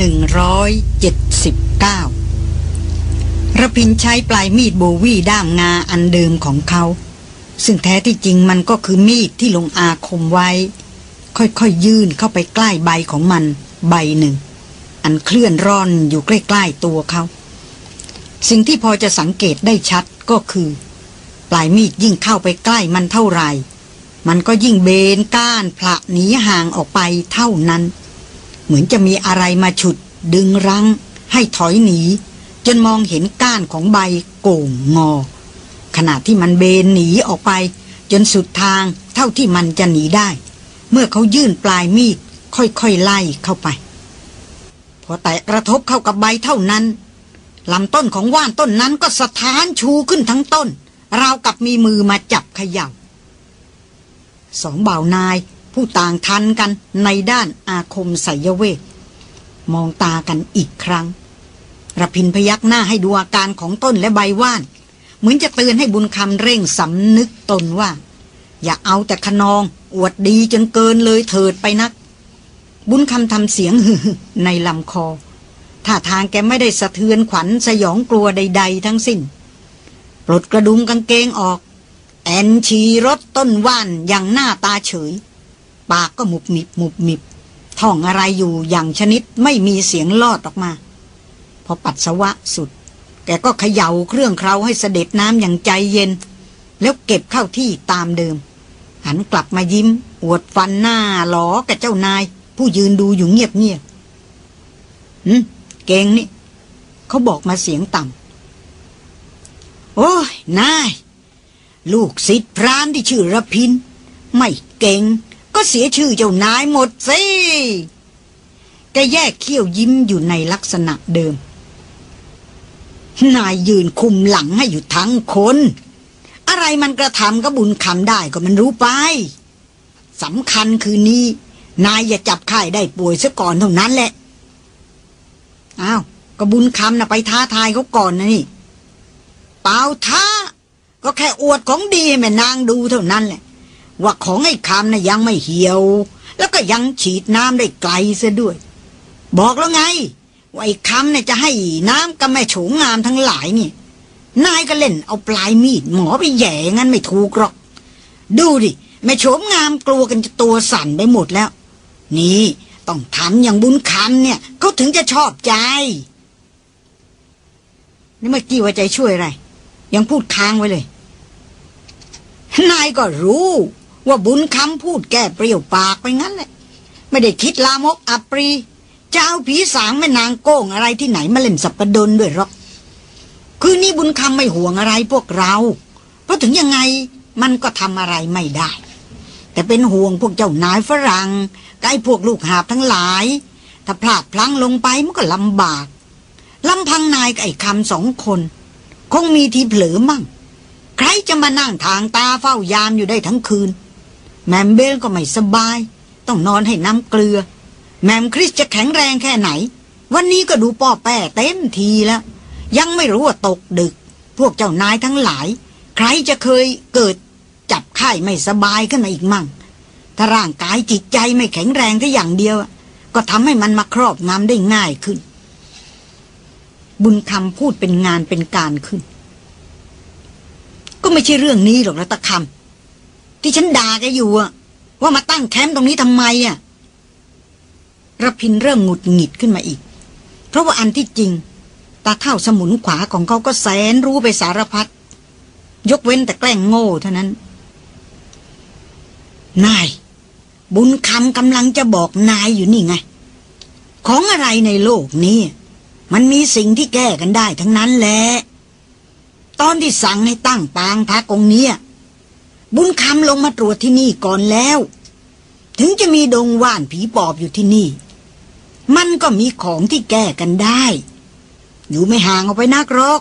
179ระพินใช้ปลายมีดโบวี่ด้ามงาอันเดิมของเขา ซึ่งแท้ที่จริงมันก็คือมีดที่ลงอาคมไว้ ค่อยๆยยื่นเข้าไปใกล้ใบของมันใบหนึ่ง อันเคลื่อนร่อนอยู่ใกล้ๆตัวเขา สิ่งที่พอจะสังเกตได้ชัดก็คือ ปลายมีดยิ่งเข้าไปใกล้มันเท่าไหร่ มันก็ยิ่งเบนก้านผละหนีห่างออกไปเท่านั้น เหมือนจะมีอะไรมาฉุด ดึงรั้ง ให้ถอยหนี จนมองเห็นก้านของใบโก่งงอ ขณะที่มันเบนหนีออกไป จนสุดทางเท่าที่มันจะหนีได้ เมื่อเขายื่นปลายมีด ค่อยๆไล่เข้าไป พอแต่กระทบเข้ากับใบเท่านั้นลำต้นของว่านต้นนั้นก็สะท้านชูขึ้นทั้งต้นราวกับมีมือมาจับขย่าสองบ่าวนาย ผู้ต่างทันกันในด้านอาคมไสยเวทมองตากันอีกครั้งระพินพยักหน้าให้ดูอาการของต้นและใบว่าน เหมือนจะเตือนให้บุญคำเร่งสำนึกตนว่า อย่าเอาแต่ขนอง อวดดีจนเกินเลยเถิดไปนัก บุญคำทำเสียงฮือในลำคอท่าทางแกไม่ได้สะเทือนขวัญสยองกลัวใด ๆ ทั้งสิ้น ปลดกระดุมกางเกงออก แอนชีรถต้นว่านอย่างหน้าตาเฉย ปากก็หมุบมิบหมุบมิบท่องอะไรอยู่อย่างชนิดไม่มีเสียงลอดออกมา พอปัสสาวะสุด แกก็เขย่าเครื่องเคราให้เสด็จน้ำอย่างใจเย็น แล้วเก็บเข้าที่ตามเดิม หันกลับมายิ้ม อวดฟันหน้าหลอกับเจ้านาย ผู้ยืนดูอยู่เงียบเงียบหืมเก่งนี่ เขาบอกมาเสียงต่ำโอ้ยนาย ลูกศิษย์พรานที่ชื่อระพิน ไม่เก่ง ก็เสียชื่อเจ้านายหมดสิแกแยกเขี้ยวยิ้มอยู่ในลักษณะเดิม นายยืนคุมหลังให้อยู่ทั้งคน อะไรมันกระทำก็บุญคำได้ก็มันรู้ไปสำคัญคือนี้ นายอย่าจับไข้ได้ป่วยซะก่อนเท่านั้นแหละ อ้าวก็บุญคำนะไปท้าทายเขาก่อนนะนี่ เปล่าท้า ก็แค่อวดของดีให้แม่นางดูเท่านั้นแหละ ว่าของไอ้คำนะ่ะยังไม่เหี่ยว แล้วก็ยังฉีดน้ำได้ไกลซะด้วย บอกแล้วไง ว่าไอ้คำเนี่ยจะให้น้ำกับแม่โฉงงามทั้งหลายนี่ นายก็เล่นเอาปลายมีดหมอไปแย่งั้นไม่ถูกหรอก ดูดิแม่โฉมงามกลัวกันจะตัวสั่นไปหมดแล้ว นี่ต้องทำอย่างบุญคำเนี่ยเขาถึงจะชอบใจนี่เมื่อกี้ว่าใจช่วยอะไร ยังพูดค้างไว้เลย นายก็รู้ ว่าบุญคำพูดแก้เปรี้ยวปากไปงั้นแหละ ไม่ได้คิดลามกอัปรีจะเอาผีสางแม่นางโก้งอะไรที่ไหนมาเล่นสับปะดนด้วยหรอก คือนี่บุญคำไม่ห่วงอะไรพวกเรา เพราะถึงยังไงมันก็ทำอะไรไม่ได้ แต่เป็นห่วงพวกเจ้านายฝรั่งใกล้พวกลูกหาบทั้งหลาย ถ้าพลาดพลั้งลงไปมันก็ลำบากลำพังนายกับไอ้คำสองคน คงมีทีเผลอมั่ง ใครจะมานั่งทางตาเฝ้ายามอยู่ได้ทั้งคืน แมมเบลก็ไม่สบาย ต้องนอนให้น้ำเกลือ แมมคริสจะแข็งแรงแค่ไหน วันนี้ก็ดูป้อแป้เต็มทีแล้ว ยังไม่รู้ว่าตกดึก พวกเจ้านายทั้งหลาย ใครจะเคยเกิดจับไข้ไม่สบายขึ้นมาอีกมั่ง ถ้าร่างกายจิตใจไม่แข็งแรงแค่อย่างเดียว ก็ทำให้มันมาครอบงำได้ง่ายขึ้น บุญคำพูดเป็นงานเป็นการขึ้น ก็ไม่ใช่เรื่องนี้หรอกนะตะคำ ที่ฉันด่าแกอยู่อะว่ามาตั้งแคมป์ตรงนี้ทำไมอะระพินเริ่มหงุดหงิดขึ้นมาอีก เพราะว่าอันที่จริง ตาเท่าสมุนขวาของเขาก็แสนรู้ไปสารพัดยกเว้นแต่แกล้งโง่เท่านั้น นาย บุญคำกำลังจะบอกนายอยู่นี่ไง ของอะไรในโลกนี้ มันมีสิ่งที่แก้กันได้ทั้งนั้นแหละ ตอนที่สั่งให้ตั้งปางพักองเนี้ย บุญคำลงมาตรวจที่นี่ก่อนแล้ว ถึงจะมีดงว่านผีปอบอยู่ที่นี่ มันก็มีของที่แก้กันได้ อยู่ไม่ห่างออกไปนักหรอก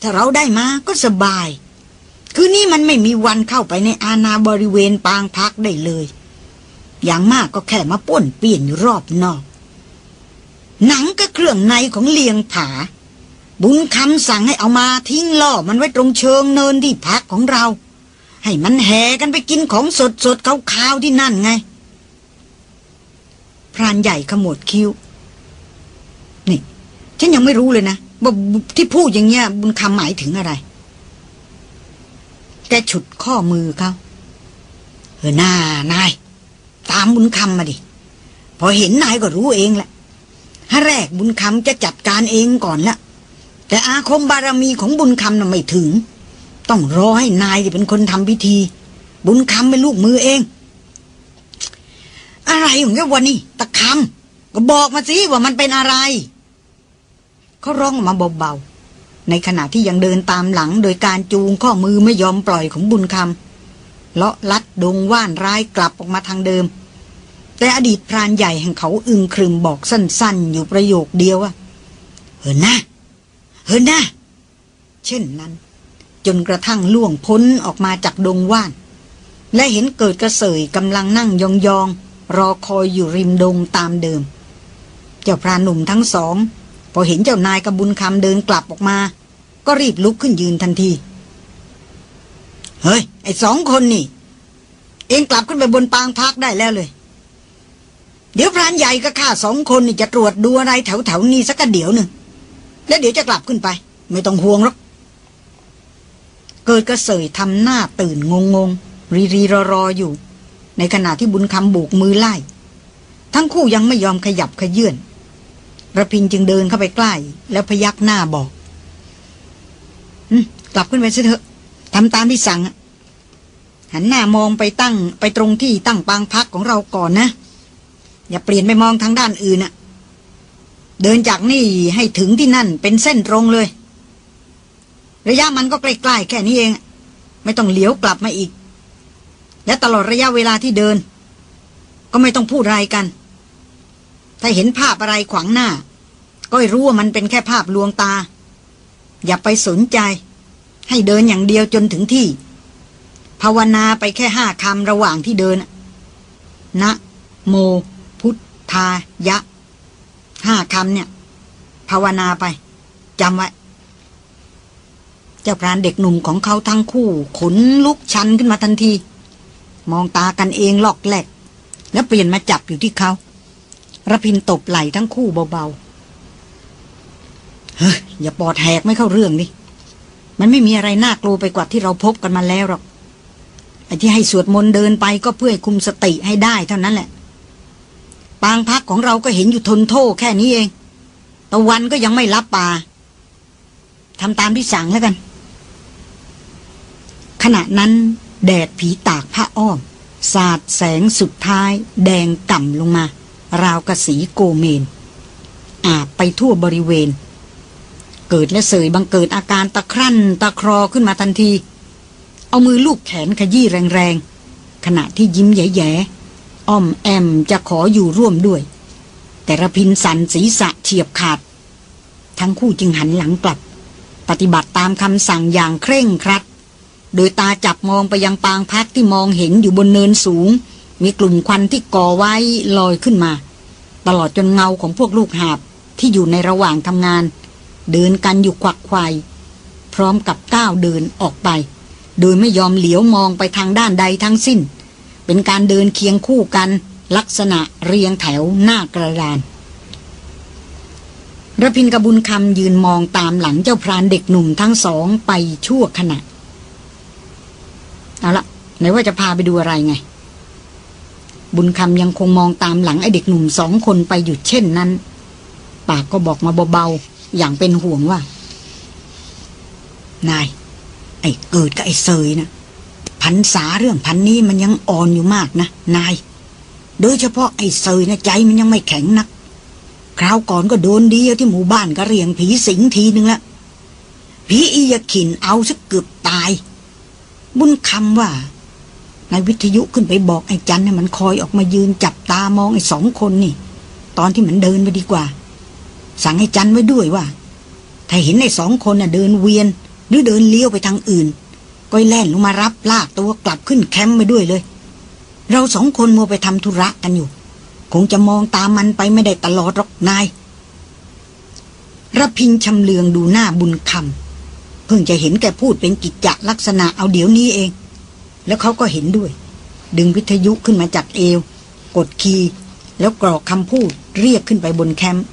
ถ้าเราได้มาก็สบาย คือนี่มันไม่มีวันเข้าไปในอาณาบริเวณปางพักได้เลย อย่างมากก็แค่มาป้นเปลี่ยนอยู่รอบนอก หนังก็เครื่องในของเลียงผา บุญคำสั่งให้เอามาทิ้งล่อมันไว้ตรงเชิงเนินที่พักของเรา ให้มันแห่กันไปกินของสดสดขาวๆที่นั่นไง พรานใหญ่ขมวดคิ้ว นี่ ฉันยังไม่รู้เลยนะว่าที่พูดอย่างเงี้ยบุญคำหมายถึงอะไร แกฉุดข้อมือเขาเออหน้านาย ตามบุญคำมาดิ พอเห็นนายก็รู้เองแหละถ้าแรกบุญคำจะจัดการเองก่อนละแต่อาคมบารมีของบุญคำน่ะไม่ถึง ต้องรอให้นายเป็นคนทำพิธี บุญคำเป็นลูกมือเอง อะไรของแกวันนี้ตะคำก็บอกมาสิว่ามันเป็นอะไร เขาร้องมาเบาๆ ในขณะที่ยังเดินตามหลังโดยการจูงข้อมือไม่ยอมปล่อยของบุญคำเลาะลัดดงว่านร้ายกลับออกมาทางเดิม แต่อดีตพรานใหญ่แห่งเขาอึงครึมบอกสั้นๆ อยู่ประโยคเดียวว่าเฮินนะเฮินนะเช่นนั้น จนกระทั่งล่วงพ้นออกมาจากดงว่าน และเห็นเกิดกระเสยกำลังนั่งยองๆ รอคอยอยู่ริมดงตามเดิม เจ้าพรานหนุ่มทั้งสอง พอเห็นเจ้านายกบบุญคำเดินกลับออกมา ก็รีบลุกขึ้นยืนทันที เฮ้ย ไอ้สองคนนี่ เองกลับขึ้นไปบนปางพักได้แล้วเลย เดี๋ยวพรานใหญ่กับข้าสองคนนี่จะตรวจดูอะไรแถวแถวนี้สักเดี๋ยวหนึ่งแล้วเดี๋ยวจะกลับขึ้นไป ไม่ต้องห่วงหรอก เกิดกระเสยทำหน้าตื่นงงงรีรีรอรออยู่ ในขณะที่บุญคำโบกมือไล่ ทั้งคู่ยังไม่ยอมขยับขยื่นระพินจึงเดินเข้าไปใกล้ แล้วพยักหน้าบอกกลับขึ้นไปซะเถอะทำตามที่สั่งหันหน้ามองไปตั้งไปตรงที่ตั้งปางพักของเราก่อนนะ อย่าเปลี่ยนไปมองทางด้านอื่นน่ะเดินจากนี่ให้ถึงที่นั่นเป็นเส้นตรงเลย ระยะมันก็ใกล้ๆแค่นี้เอง ไม่ต้องเหลียวกลับมาอีก และตลอดระยะเวลาที่เดิน ก็ไม่ต้องพูดอะไรกัน ถ้าเห็นภาพอะไรขวางหน้า ก็รู้ว่ามันเป็นแค่ภาพลวงตา อย่าไปสนใจ ให้เดินอย่างเดียวจนถึงที่ ภาวนาไปแค่ห้าคำระหว่างที่เดินนะโม พุทธายะ ห้าคำเนี่ย ภาวนาไปจำไว้ เจ้าพรานเด็กหนุ่มของเขาทั้งคู่ขนลุกชันขึ้นมาทันที มองตากันเองหลอกแหลก แล้วเปลี่ยนมาจับอยู่ที่เขาระพินตบไหล่ทั้งคู่เบาๆเฮ้ยอย่าปอดแหกไม่เข้าเรื่องนี่มันไม่มีอะไรน่ากลัวไปกว่าที่เราพบกันมาแล้วหรอกไอ้ที่ให้สวดมนต์เดินไปก็เพื่อคุมสติให้ได้เท่านั้นแหละ ปางพักของเราก็เห็นอยู่ทนโทษแค่นี้เองตะวันก็ยังไม่รับป่าทำตามที่สั่งแล้วกัน ขณะนั้นแดดผีตากผ้าอ้อม สาดแสงสุดท้าย แดงก่ำลงมา ราวกระสีโกเมน อาบไปทั่วบริเวณ เกิดและเสยบังเกิดอาการตะครั่นตะครอขึ้นมาทันที เอามือลูบแขนขยี้แรงๆ ขณะที่ยิ้มแย่ๆอ้อมแอมจะขออยู่ร่วมด้วย แต่ระพินสันศีรษะเฉียบขาด ทั้งคู่จึงหันหลังกลับ ปฏิบัติตามคำสั่งอย่างเคร่งครัด โดยตาจับมองไปยังปางพักที่มองเห็นอยู่บนเนินสูง มีกลุ่มควันที่ก่อไว้ลอยขึ้นมา ตลอดจนเงาของพวกลูกหาบที่อยู่ในระหว่างทำงาน เดินกันอยู่ควักควายพร้อมกับก้าวเดินออกไป โดยไม่ยอมเหลียวมองไปทางด้านใดทั้งสิ้น เป็นการเดินเคียงคู่กัน ลักษณะเรียงแถวหน้ากระดานระพินกระบุญคำยืนมองตามหลังเจ้าพรานเด็กหนุ่มทั้งสองไปชั่วขณะ เอาละไหนว่าจะพาไปดูอะไรไง บุญคำยังคงมองตามหลังไอเด็กหนุ่มสองคนไปอยู่เช่นนั้น ปากก็บอกมาเบาๆ อย่างเป็นห่วงว่า นาย ไอ้เกิดกับไอ้เซยนะพันษาเรื่องพันนี้มันยังอ่อนอยู่มากนะ นาย โดยเฉพาะไอ้เซยนะใจมันยังไม่แข็งนัก คราวก่อนก็โดนดีที่หมู่บ้านก็เรียงผีสิงทีนึงละผีอียขินเอาสักเกือบตาย บุญคำว่านายวิทยุขึ้นไปบอกไอ้จันเนี่ยมันคอยออกมายืนจับตามองไอ้สองคนนี่ ตอนที่มันเดินไปดีกว่า สั่งให้จันไว้ด้วยว่า ถ้าเห็นไอ้สองคนน่ะเดินเวียน หรือเดินเลี้ยวไปทางอื่น ก็แล่นลงมารับลากตัวกลับขึ้นแคมป์ไปด้วยเลย เราสองคนมัวไปทำธุระกันอยู่ คงจะมองตามมันไปไม่ได้ตลอดหรอกนายระพินชำเลืองดูหน้าบุญคำ พิ่งจะเห็นแกพูดเป็นกิจจลักษณะเอาเดี๋ยวนี้เอง แล้วเขาก็เห็นด้วย ดึงวิทยุขึ้นมาจากเอว กดคีย์แล้วกรอกคำพูดเรียกขึ้นไปบนแคมป์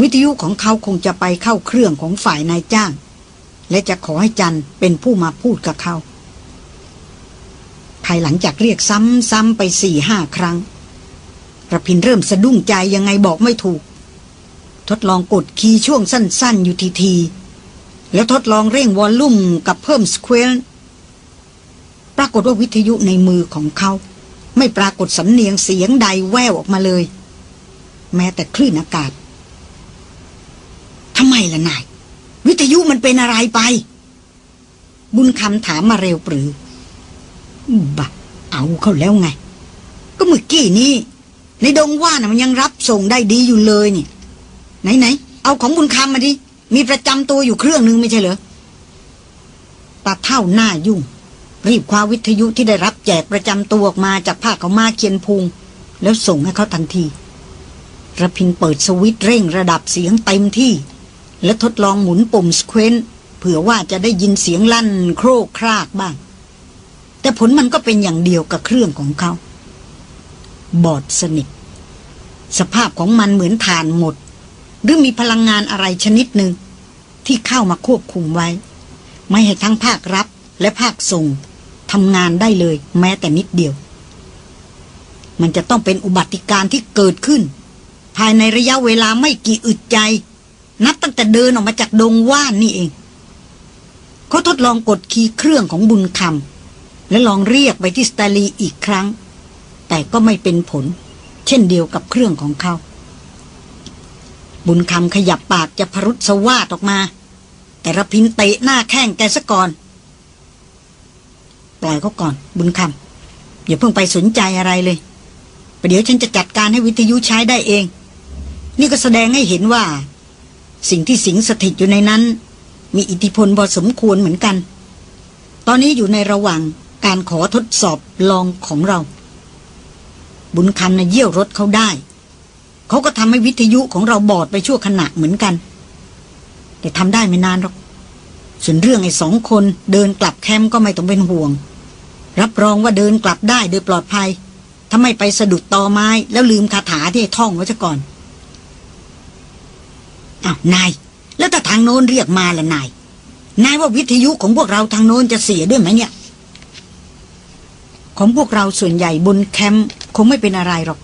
วิทยุของเขาคงจะไปเข้าเครื่องของฝ่ายนายจ้าง และจะขอให้จันเป็นผู้มาพูดกับเขา ภายหลังจากเรียกซ้ำๆไปสี่ห้าครั้งระพินเริ่มสะดุ้งใจยังไงบอกไม่ถูก ทดลองกดคีย์ช่วงสั้น ๆ อยู่ทีๆ แล้วทดลองเร่งวอลลุ่มกับเพิ่มสเควลปรากฏว่าวิทยุในมือของเขา ไม่ปรากฏสำเนียงเสียงใดแววออกมาเลย แม้แต่คลื่นอากาศทำไมล่ะนาย วิทยุมันเป็นอะไรไป บุญคำถามมาเร็วปรือ บะ เอาเขาแล้วไง ก็เมื่อกี้นี้ในดงว่านะมันยังรับส่งได้ดีอยู่เลยเนี่ยไหนไหนเอาของบุญคำมาดิ มีประจำตัวอยู่เครื่องนึงไม่ใช่เหรอตาเท่าหน้ายุ่ง รีบคว้าวิทยุที่ได้รับแจกประจำตัวออกมาจากผ้าเขามาเคียนพุง แล้วส่งให้เขาทันทีระพินเปิดสวิตเร่งระดับเสียงเต็มที่ และทดลองหมุนปุ่มสเควนเผื่อว่าจะได้ยินเสียงลั่นโครกครากบ้าง แต่ผลมันก็เป็นอย่างเดียวกับเครื่องของเขา บอดสนิท สภาพของมันเหมือนฐานหมด หรือมีพลังงานอะไรชนิดหนึ่ง ที่เข้ามาควบคุมไว้ ไม่ให้ทั้งภาครับและภาคส่งทำงานได้เลย แม้แต่นิดเดียว มันจะต้องเป็นอุบัติการที่เกิดขึ้น ภายในระยะเวลาไม่กี่อึดใจ นับตั้งแต่เดินออกมาจากดงว่านนี่เอง เขาทดลองกดคีย์เครื่องของบุญคำและลองเรียกไปที่สตาลีอีกครั้ง แต่ก็ไม่เป็นผล เช่นเดียวกับเครื่องของเขา บุญคำขยับปากจะพรุษสวาดออกมา แต่ระพินเตะหน้าแข้งแกซะก่อน ปล่อยเขาก่อนบุญคำอย่าเพิ่งไปสนใจอะไรเลยประเดี๋ยวฉันจะจัดการให้วิทยุใช้ได้เอง นี่ก็แสดงให้เห็นว่า สิ่งที่สิงสถิตอยู่ในนั้น มีอิทธิพลพอสมควรเหมือนกัน ตอนนี้อยู่ในระหว่างการขอทดสอบลองของเรา บุญคำนะเยี่ยวรถเขาได้ เขาก็ทำให้วิทยุของเราบอดไปชั่วขณะเหมือนกัน แต่ทำได้ไม่นานหรอก ส่วนเรื่องไอ้สองคนเดินกลับแคมป์ก็ไม่ต้องเป็นห่วง รับรองว่าเดินกลับได้โดยปลอดภัยถ้าไม่ไปสะดุดตอไม้แล้วลืมคาถาที่ท่องไว้ซะก่อนอ้าวนาย แล้วถ้าทางโน้นเรียกมาละนาย นายว่าวิทยุของพวกเราทางโน้นจะเสียด้วยไหมเนี่ย ของพวกเราส่วนใหญ่บนแคมป์คงไม่เป็นอะไรหรอก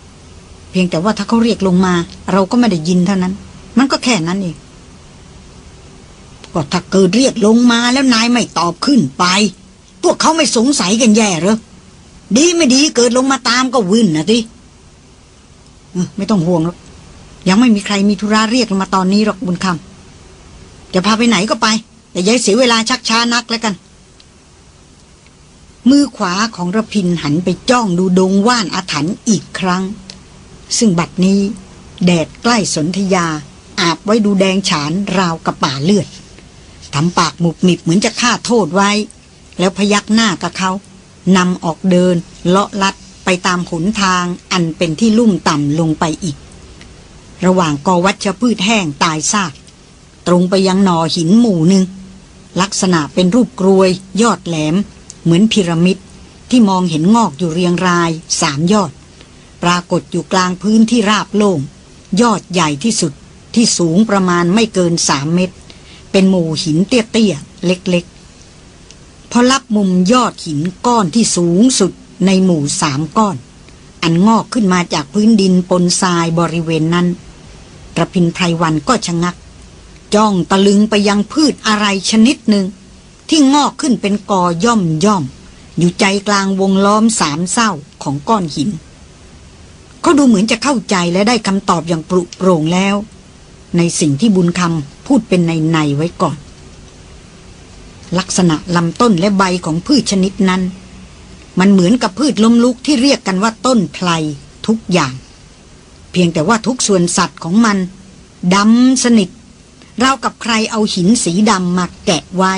เพียงแต่ว่าถ้าเขาเรียกลงมา เราก็ไม่ได้ยินเท่านั้น มันก็แค่นั้นเองก็ถ้าเกิดเรียกลงมาแล้วนายไม่ตอบขึ้นไป พวกเขาไม่สงสัยกันแย่หรอดีไม่ดีเกิดลงมาตามก็วินนะทีไม่ต้องห่วงหรอกยังไม่มีใครมีธุระเรียกมาตอนนี้หรอกบุญคำจะพาไปไหนก็ไป แต่ย้ายเสียเวลาชักช้านักแล้วกัน มือขวาของระพินหันไปจ้องดูดงว่านอาถรรพ์อีกครั้ง ซึ่งบัดนี้ แดดใกล้สนธยา อาบไว้ดูแดงฉานราวกับป่าเลือดทำปากหมุบหมิบเหมือนจะฆ่าโทษไว้ แล้วพยักหน้ากับเขานำออกเดิน เลาะลัดไปตามหนทางอันเป็นที่ลุ่มต่ำลงไปอีก ระหว่างกอวัชพืชแห้งตายซาก ตรงไปยังหนอหินหมู่หนึ่ง ลักษณะเป็นรูปกรวย ยอดแหลม เหมือนพีระมิดที่มองเห็นงอกอยู่เรียงรายสามยอด ปรากฏอยู่กลางพื้นที่ราบโล่ง ยอดใหญ่ที่สุดที่สูงประมาณไม่เกินสามเมตร เป็นหมู่หินเตี้ยๆ เล็กๆ พอรับมุมยอดหินก้อนที่สูงสุดในหมู่สามก้อน อันงอกขึ้นมาจากพื้นดินปนทรายบริเวณนั้นกระพินไพรวันก็ชะงัก จ้องตะลึงไปยังพืชอะไรชนิดหนึ่ง ที่งอกขึ้นเป็นกอย่อมย่อม อยู่ใจกลางวงล้อมสามเศร้าของก้อนหิน เขาดูเหมือนจะเข้าใจและได้คำตอบอย่างปรุโปร่งแล้ว ในสิ่งที่บุญคำพูดเป็นในในไว้ก่อน ลักษณะลำต้นและใบของพืชชนิดนั้น มันเหมือนกับพืชล้มลุกที่เรียกกันว่าต้นไพลทุกอย่าง เพียงแต่ว่าทุกส่วนสัตว์ของมันดำสนิทราวกับใครเอาหินสีดำมาแกะไว้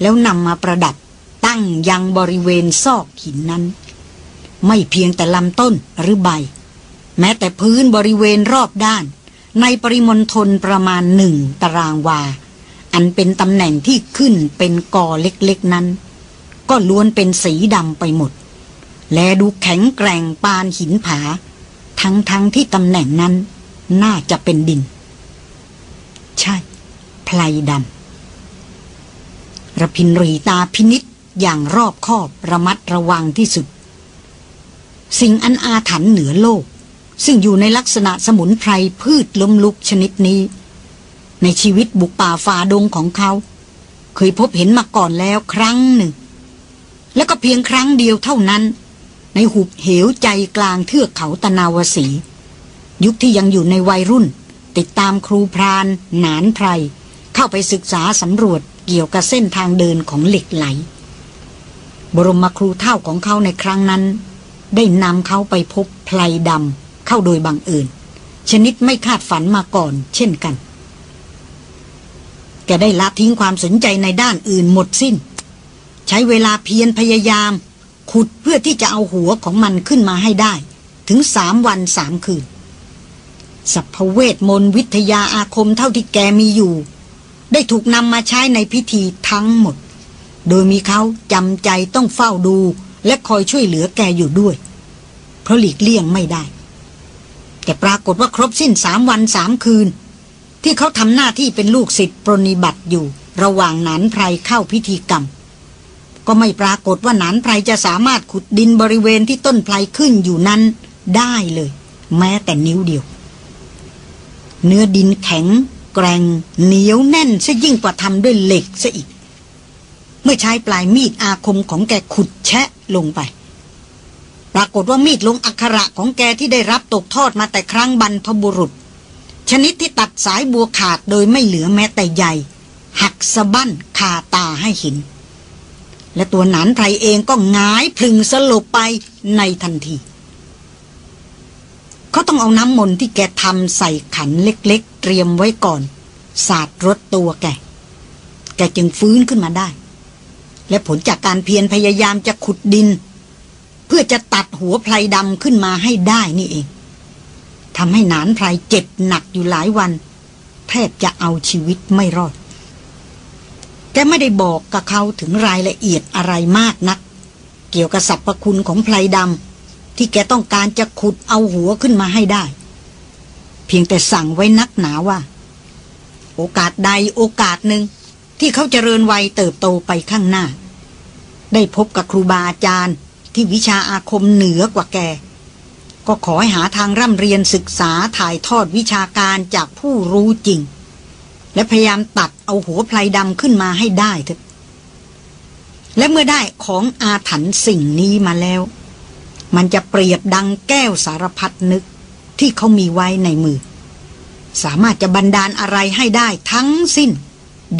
แล้วนำมาประดับตั้งยังบริเวณซอกหินนั้น ไม่เพียงแต่ลำต้นหรือใบ แม้แต่พื้นบริเวณรอบด้าน ในปริมณฑลประมาณหนึ่งตารางวา อันเป็นตำแหน่งที่ขึ้นเป็นกอเล็กๆนั้น ก็ล้วนเป็นสีดำไปหมด และดูแข็งแกร่งปานหินผา ทั้งๆทที่ตำแหน่งนั้นน่าจะเป็นดิน ใช่พลดำระพินรีตาพินิษอย่างรอบคอบระมัดระวังที่สุด สิ่งอันอาถรรพ์เหนือโลก ซึ่งอยู่ในลักษณะสมุนไพรพืชล้มลุกชนิดนี้ ในชีวิตบุกป่าฝ่าดงของเขา เคยพบเห็นมาก่อนแล้วครั้งหนึ่ง และก็เพียงครั้งเดียวเท่านั้น ในหุบเหวใจกลางเทือกเขาตะนาวสี ยุคที่ยังอยู่ในวัยรุ่น ติดตามครูพราน หนานไพร เข้าไปศึกษาสำรวจเกี่ยวกับเส้นทางเดินของเหล็กไหล บรมครูเท่าของเขาในครั้งนั้น ได้นำเขาไปพบไพลดำ เข้าโดยบังเอิญชนิดไม่คาดฝันมาก่อน เช่นกัน แกได้ละทิ้งความสนใจในด้านอื่นหมดสิ้น ใช้เวลาเพียรพยายาม ขุดเพื่อที่จะเอาหัวของมันขึ้นมาให้ได้ ถึงสามวันสามคืน สัพเวทมนวิทยาอาคมเท่าที่แกมีอยู่ ได้ถูกนำมาใช้ในพิธีทั้งหมด โดยมีเขาจำใจต้องเฝ้าดู และคอยช่วยเหลือแกอยู่ด้วย เพราะหลีกเลี่ยงไม่ได้ แต่ปรากฏว่าครบสิ้นสามวันสามคืน ที่เขาทำหน้าที่เป็นลูกศิษย์ปรนิบัติอยู่ ระหว่างหนานไพรเข้าพิธีกรรม ก็ไม่ปรากฏว่าหนานไพรจะสามารถขุดดินบริเวณที่ต้นไพรขึ้นอยู่นั้นได้เลย แม้แต่นิ้วเดียว เนื้อดินแข็ง แกร่งเหนียวแน่นซะยิ่งกว่าทำด้วยเหล็กซะอีก เมื่อใช้ปลายมีดอาคมของแกขุดแชะลงไป ปรากฏว่ามีดลงอักขระของแกที่ได้รับตกทอดมาแต่ครั้งบรรพบุรุษ ชนิดที่ตัดสายบัวขาดโดยไม่เหลือแม้แต่ใหญ่หักสะบั้นคาตาให้เห็น และตัวหนานไพรเองก็งายพึงสลบไปในทันที เขาต้องเอาน้ำมนต์ที่แกทำใส่ขันเล็กๆ เตรียมไว้ก่อน สาดรถตัวแก แกจึงฟื้นขึ้นมาได้ และผลจากการเพียรพยายามจะขุดดิน เพื่อจะตัดหัวไพรดำขึ้นมาให้ได้นี่เองทำให้หนานไพรเจ็บหนักอยู่หลายวัน แทบจะเอาชีวิตไม่รอด แกไม่ได้บอกกับเขาถึงรายละเอียดอะไรมากนัก เกี่ยวกับสรรพคุณของไพรดำที่แกต้องการจะขุดเอาหัวขึ้นมาให้ได้ เพียงแต่สั่งไว้นักหนาว่า โอกาสใดโอกาสหนึ่งที่เขาจเจริญวัยเติบโตไปข้างหน้า ได้พบกับครูบาอาจารย์ ที่วิชาอาคมเหนือกว่าแก ก็ขอให้หาทางร่ำเรียนศึกษาถ่ายทอดวิชาการจากผู้รู้จริง และพยายามตัดเอาหัวไพลดำขึ้นมาให้ได้เถอะและเมื่อได้ของอาถรรพ์สิ่งนี้มาแล้ว มันจะเปรียบดังแก้วสารพัดนึกที่เขามีไว้ในมือ สามารถจะบันดาลอะไรให้ได้ทั้งสิ้น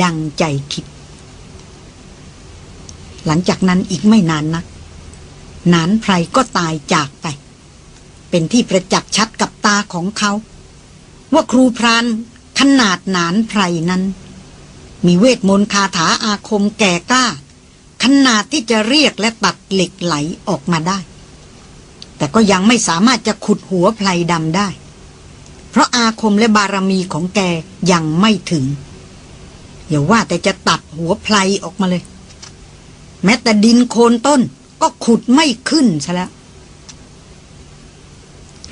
ดังใจคิด หลังจากนั้นอีกไม่นานนัก นานไพรก็ตายจากไป เป็นที่ประจักษ์ชัดกับตาของเขา ว่าครูพรานขนาดนานไพรนั้น มีเวทมนต์คาถาอาคมแก่กล้า ขนาดที่จะเรียกและตัดเหล็กไหลออกมาได้ แต่ก็ยังไม่สามารถจะขุดหัวไพรดำได้ เพราะอาคมและบารมีของแกยังไม่ถึงอย่าว่าแต่จะตัดหัวไพรออกมาเลย แม้แต่ดินโคนต้น ก็ขุดไม่ขึ้นซะแล้ว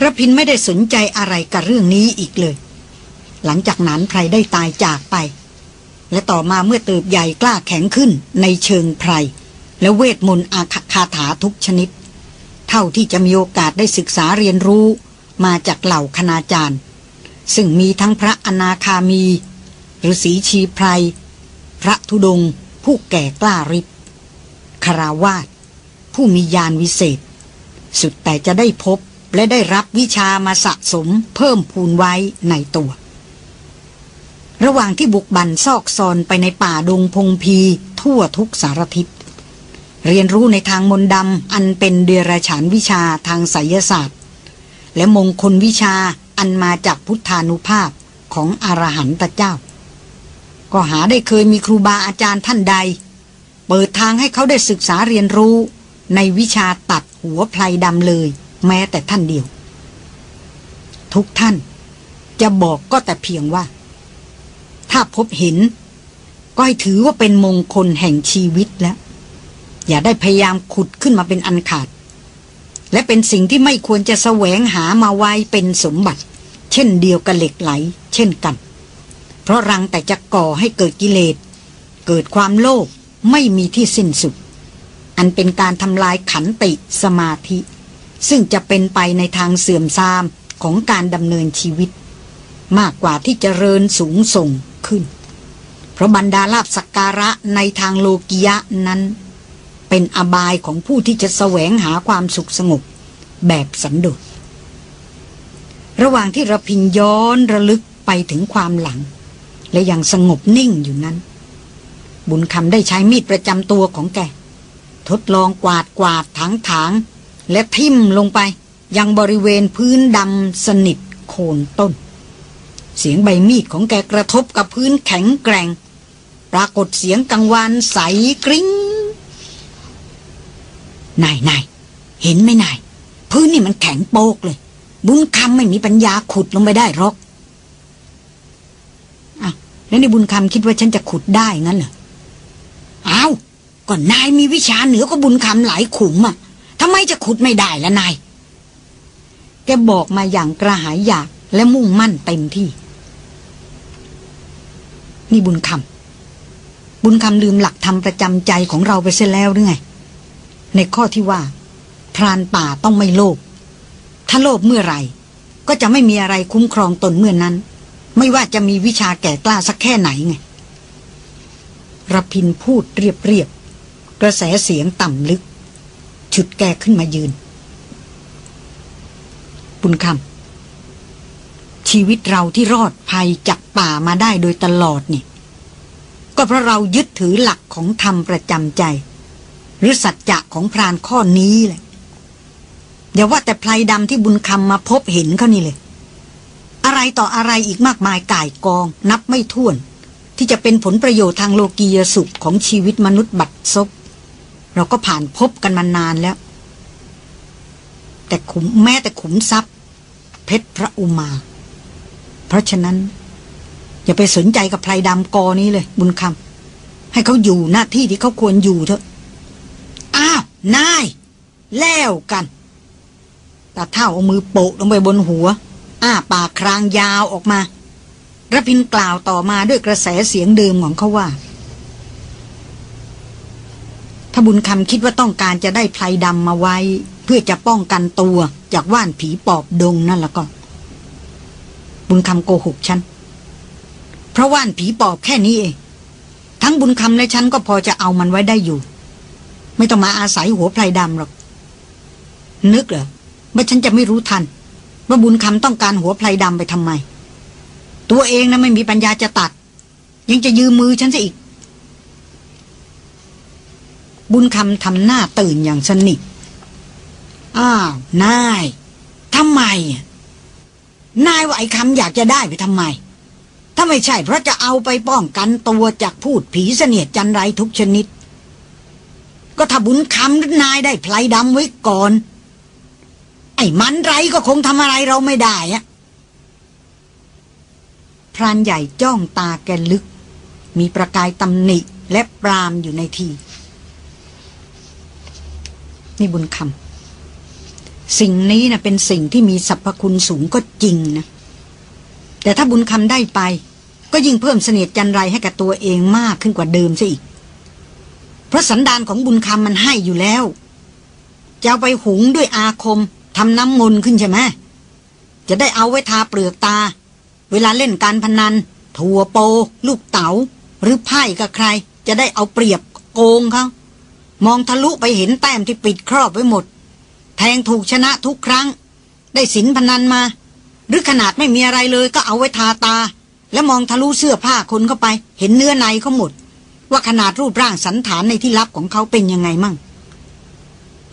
ระพินไม่ได้สนใจอะไรกับเรื่องนี้อีกเลย หลังจากนั้นไพรได้ตายจากไป และต่อมาเมื่อเติบใหญ่กล้าแข็งขึ้นในเชิงไพร และเวทมนต์อาคาถาทุกชนิด เท่าที่จะมีโอกาสได้ศึกษาเรียนรู้มาจากเหล่าคณาจารย์ ซึ่งมีทั้งพระอนาคามีหรือสีชีไพร พระธุดง ผู้แก่กล้าริบคาราวาส ผู้มียานวิเศษ สุดแต่จะได้พบและได้รับวิชามาสะสมเพิ่มพูนไว้ในตัว ระหว่างที่บุกบันซอกซอนไปในป่าดงพงพีทั่วทุกสารทิศเรียนรู้ในทางมนดำอันเป็นเดรัจฉานวิชาทางไสยศาสตร์ และมงคลวิชาอันมาจากพุทธานุภาพของอรหันตเจ้า ก็หาได้เคยมีครูบาอาจารย์ท่านใด เปิดทางให้เขาได้ศึกษาเรียนรู้ ในวิชาตัดหัวไพลดำเลย แม้แต่ท่านเดียว ทุกท่าน จะบอกก็แต่เพียงว่า ถ้าพบเห็น ก็ให้ถือว่าเป็นมงคลแห่งชีวิตแล้ว อย่าได้พยายามขุดขึ้นมาเป็นอันขาด และเป็นสิ่งที่ไม่ควรจะแสวงหามาไว้เป็นสมบัติ เช่นเดียวกับเหล็กไหล เช่นกัน เพราะรังแต่จะก่อให้เกิดกิเลสเกิดความโลภไม่มีที่สิ้นสุด อันเป็นการทำลายขันติสมาธิ ซึ่งจะเป็นไปในทางเสื่อมทรามของการดำเนินชีวิต มากกว่าที่จเจริญสูงส่งขึ้น เพราะบรรดาลาบสักการะในทางโลกิยะนั้น เป็นอบายของผู้ที่จะแสวงหาความสุขสงบแบบสันโดษระหว่างที่ระพินย้อนระลึกไปถึงความหลัง และยังสงบนิ่งอยู่นั้น บุญคำได้ใช้มีดประจำตัวของแก ทดลองกวาดกวาดถางถางและทิ่มลงไป ยังบริเวณพื้นดำสนิทโคนต้น เสียงใบมีดของแกกระทบกับพื้นแข็งแกร่ง ปรากฏเสียงกังวานใสกริ้งนายนายเห็นไหมนาย พื้นนี่มันแข็งโปกเลย บุญคำไม่มีปัญญาขุดลงไปได้หรอกอ้าวแล้วนี่บุญคำคิดว่าฉันจะขุดได้งั้นเหรอ ก่อนนายมีวิชาเหนือก็บุญคำหลายขุมอะทำไมจะขุดไม่ได้ละนาย แกบอกมาอย่างกระหายอยากและมุ่งมั่นเต็มที่ นี่บุญคำบุญคำลืมหลักธรรมประจำใจของเราไปเสียแล้วหรือไง ในข้อที่ว่า พรานป่าต้องไม่โลภถ้าโลภเมื่อไหร่ ก็จะไม่มีอะไรคุ้มครองตนเมื่อนั้น ไม่ว่าจะมีวิชาแก่กล้าสักแค่ไหนไงรพินพูดเรียบๆ กระแสเสียงต่ำลึก ฉุดแกขึ้นมายืน บุญคำชีวิตเราที่รอดภัยจากป่ามาได้โดยตลอดนี่ ก็เพราะเรายึดถือหลักของธรรมประจำใจ หรือสัจจะของพรานข้อนี้แหละอย่าว่าแต่ไพรดำที่บุญคำมาพบเห็นเขานี่เลย อะไรต่ออะไรอีกมากมายก่ายกอง นับไม่ถ้วน ที่จะเป็นผลประโยชน์ทางโลกียสุขของชีวิตมนุษย์บัดซบ เราก็ผ่านพบกันมานานแล้ว แต่ขุมแม้แต่ขุมทรัพย์ เพชรพระอุมา เพราะฉะนั้น อย่าไปสนใจกับไพรดำกอนี้เลย บุญคำให้เขาอยู่หน้าที่ที่เขาควรอยู่เถอะอ้าวนายแล้วกันตาเท่าเอามือโปะลงไปบนหัว อ้าปากครางยาวออกมาระพินกล่าวต่อมาด้วยกระแสเสียงเดิมของเขาว่า ถ้าบุญคำคิดว่าต้องการจะได้ไพรดำมาไว้ เพื่อจะป้องกันตัวจากว่านผีปอบดงนั่นล้วก็ บุญคำโกหกฉัน เพราะว่านผีปอบแค่นี้เอง ทั้งบุญคำและฉันก็พอจะเอามันไว้ได้อยู่ ไม่ต้องมาอาศัยหัวไพรดำหรอก นึกเหรอว่าฉันจะไม่รู้ทัน ว่าบุญคำต้องการหัวไพลดำไปทำไม ตัวเองนะไม่มีปัญญาจะตัด ยังจะยืมมือฉันซะอีก บุญคำทำหน้าตื่นอย่างสนิท อ้าว นายทำไม นายว่าไอ้คำอยากจะได้ไปทำไม ถ้าไม่ใช่เพราะจะเอาไปป้องกันตัวจากพูดผีเสนียดจันไรทุกชนิด ก็ถ้าบุญคำนายได้ไพลดำไว้ก่อน ไอ้มันไรก็คงทำอะไรเราไม่ได้อะพรานใหญ่จ้องตาแกลึก มีประกายตำหนิและปรามอยู่ในที นี่บุญคำสิ่งนี้นะเป็นสิ่งที่มีสรรพคุณสูงก็จริงนะ แต่ถ้าบุญคำได้ไป ก็ยิ่งเพิ่มเสน่ห์จันไรให้กับตัวเองมากขึ้นกว่าเดิมซะอีก เพราะสันดานของบุญคำมันให้อยู่แล้วจะเอาไปหุงด้วยอาคมทำน้ำมนต์ขึ้นใช่ไหมจะได้เอาไว้ทาเปลือกตา เวลาเล่นการพนัน ถั่วโป ลูกเต๋า หรือไพ่กับใคร จะได้เอาเปรียบโกงเขา มองทะลุไปเห็นแต้มที่ปิดครอบไว้หมด แทงถูกชนะทุกครั้ง ได้สินพนันมา หรือขนาดไม่มีอะไรเลยก็เอาไว้ทาตา แล้วมองทะลุเสื้อผ้าคนเข้าไป เห็นเนื้อในเขาหมด ว่าขนาดรูปร่างสันฐานในที่ลับของเขาเป็นยังไงมั่ง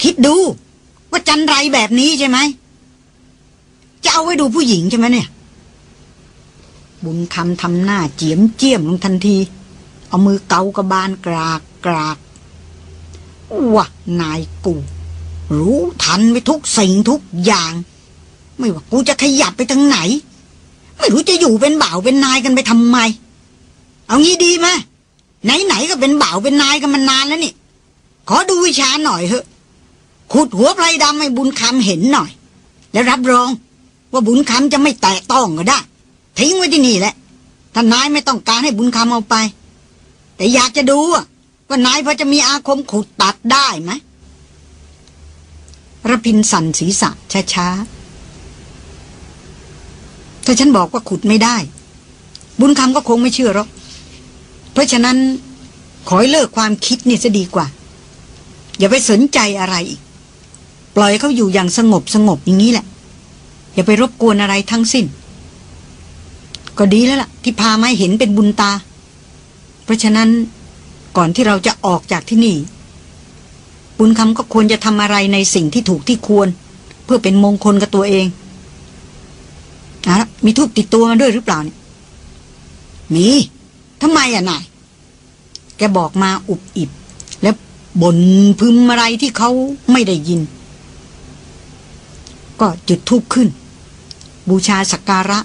คิดดู ว่าจันไรแบบนี้ใช่ไหมจะเอาไว้ดูผู้หญิงใช่ไหมเนี่ย บุญคำทำหน้าเจียมเจียมลงทันที เอามือเกากระบาลกรากกราก วะนายกู รู้ทันไปทุกสิ่งทุกอย่าง ไม่ว่ากูจะขยับไปทางไหน ไม่รู้จะอยู่เป็นบ่าวเป็นนายกันไปทำไม เอางี้ดีไหมไหนๆก็เป็นบ่าวเป็นนายกันมานานแล้วนี่ ขอดูวิชาหน่อยเถอะขุดหัวไพรดำให้บุญคำเห็นหน่อย แล้วรับรอง ว่าบุญคำจะไม่แตะต้องก็ได้ ทิ้งไว้ที่นี่แหละถ้ถ้านนายไม่ต้องการให้บุญคำเอาไป แต่อยากจะดูอะ ว่านายพอจะมีอาคมขุดตัดได้ไหมระพินสันศีรษะช้าๆ ถ้าฉันบอกว่าขุดไม่ได้ บุญคำก็คงไม่เชื่อหรอก เพราะฉะนั้นขอให้เลิกความคิดนี่จะดีกว่า อย่าไปสนใจอะไรอีก ปล่อยเขาอยู่อย่างสงบสงบอย่างนี้แหละ อย่าไปรบกวนอะไรทั้งสิ้น ก็ดีแล้วล่ะ ที่พามาเห็นเป็นบุญตา เพราะฉะนั้น ก่อนที่เราจะออกจากที่นี่ บุญคำก็ควรจะทำอะไรในสิ่งที่ถูกที่ควร เพื่อเป็นมงคลกับตัวเองอะมีทูบติดตัวมาด้วยหรือเปล่าเนี่ยมีทำไมอะนายแกบอกมาอุบอิบ และบ่นพึมอะไรที่เขาไม่ได้ยิน ก็จุดทูบขึ้น บูชาสักการะ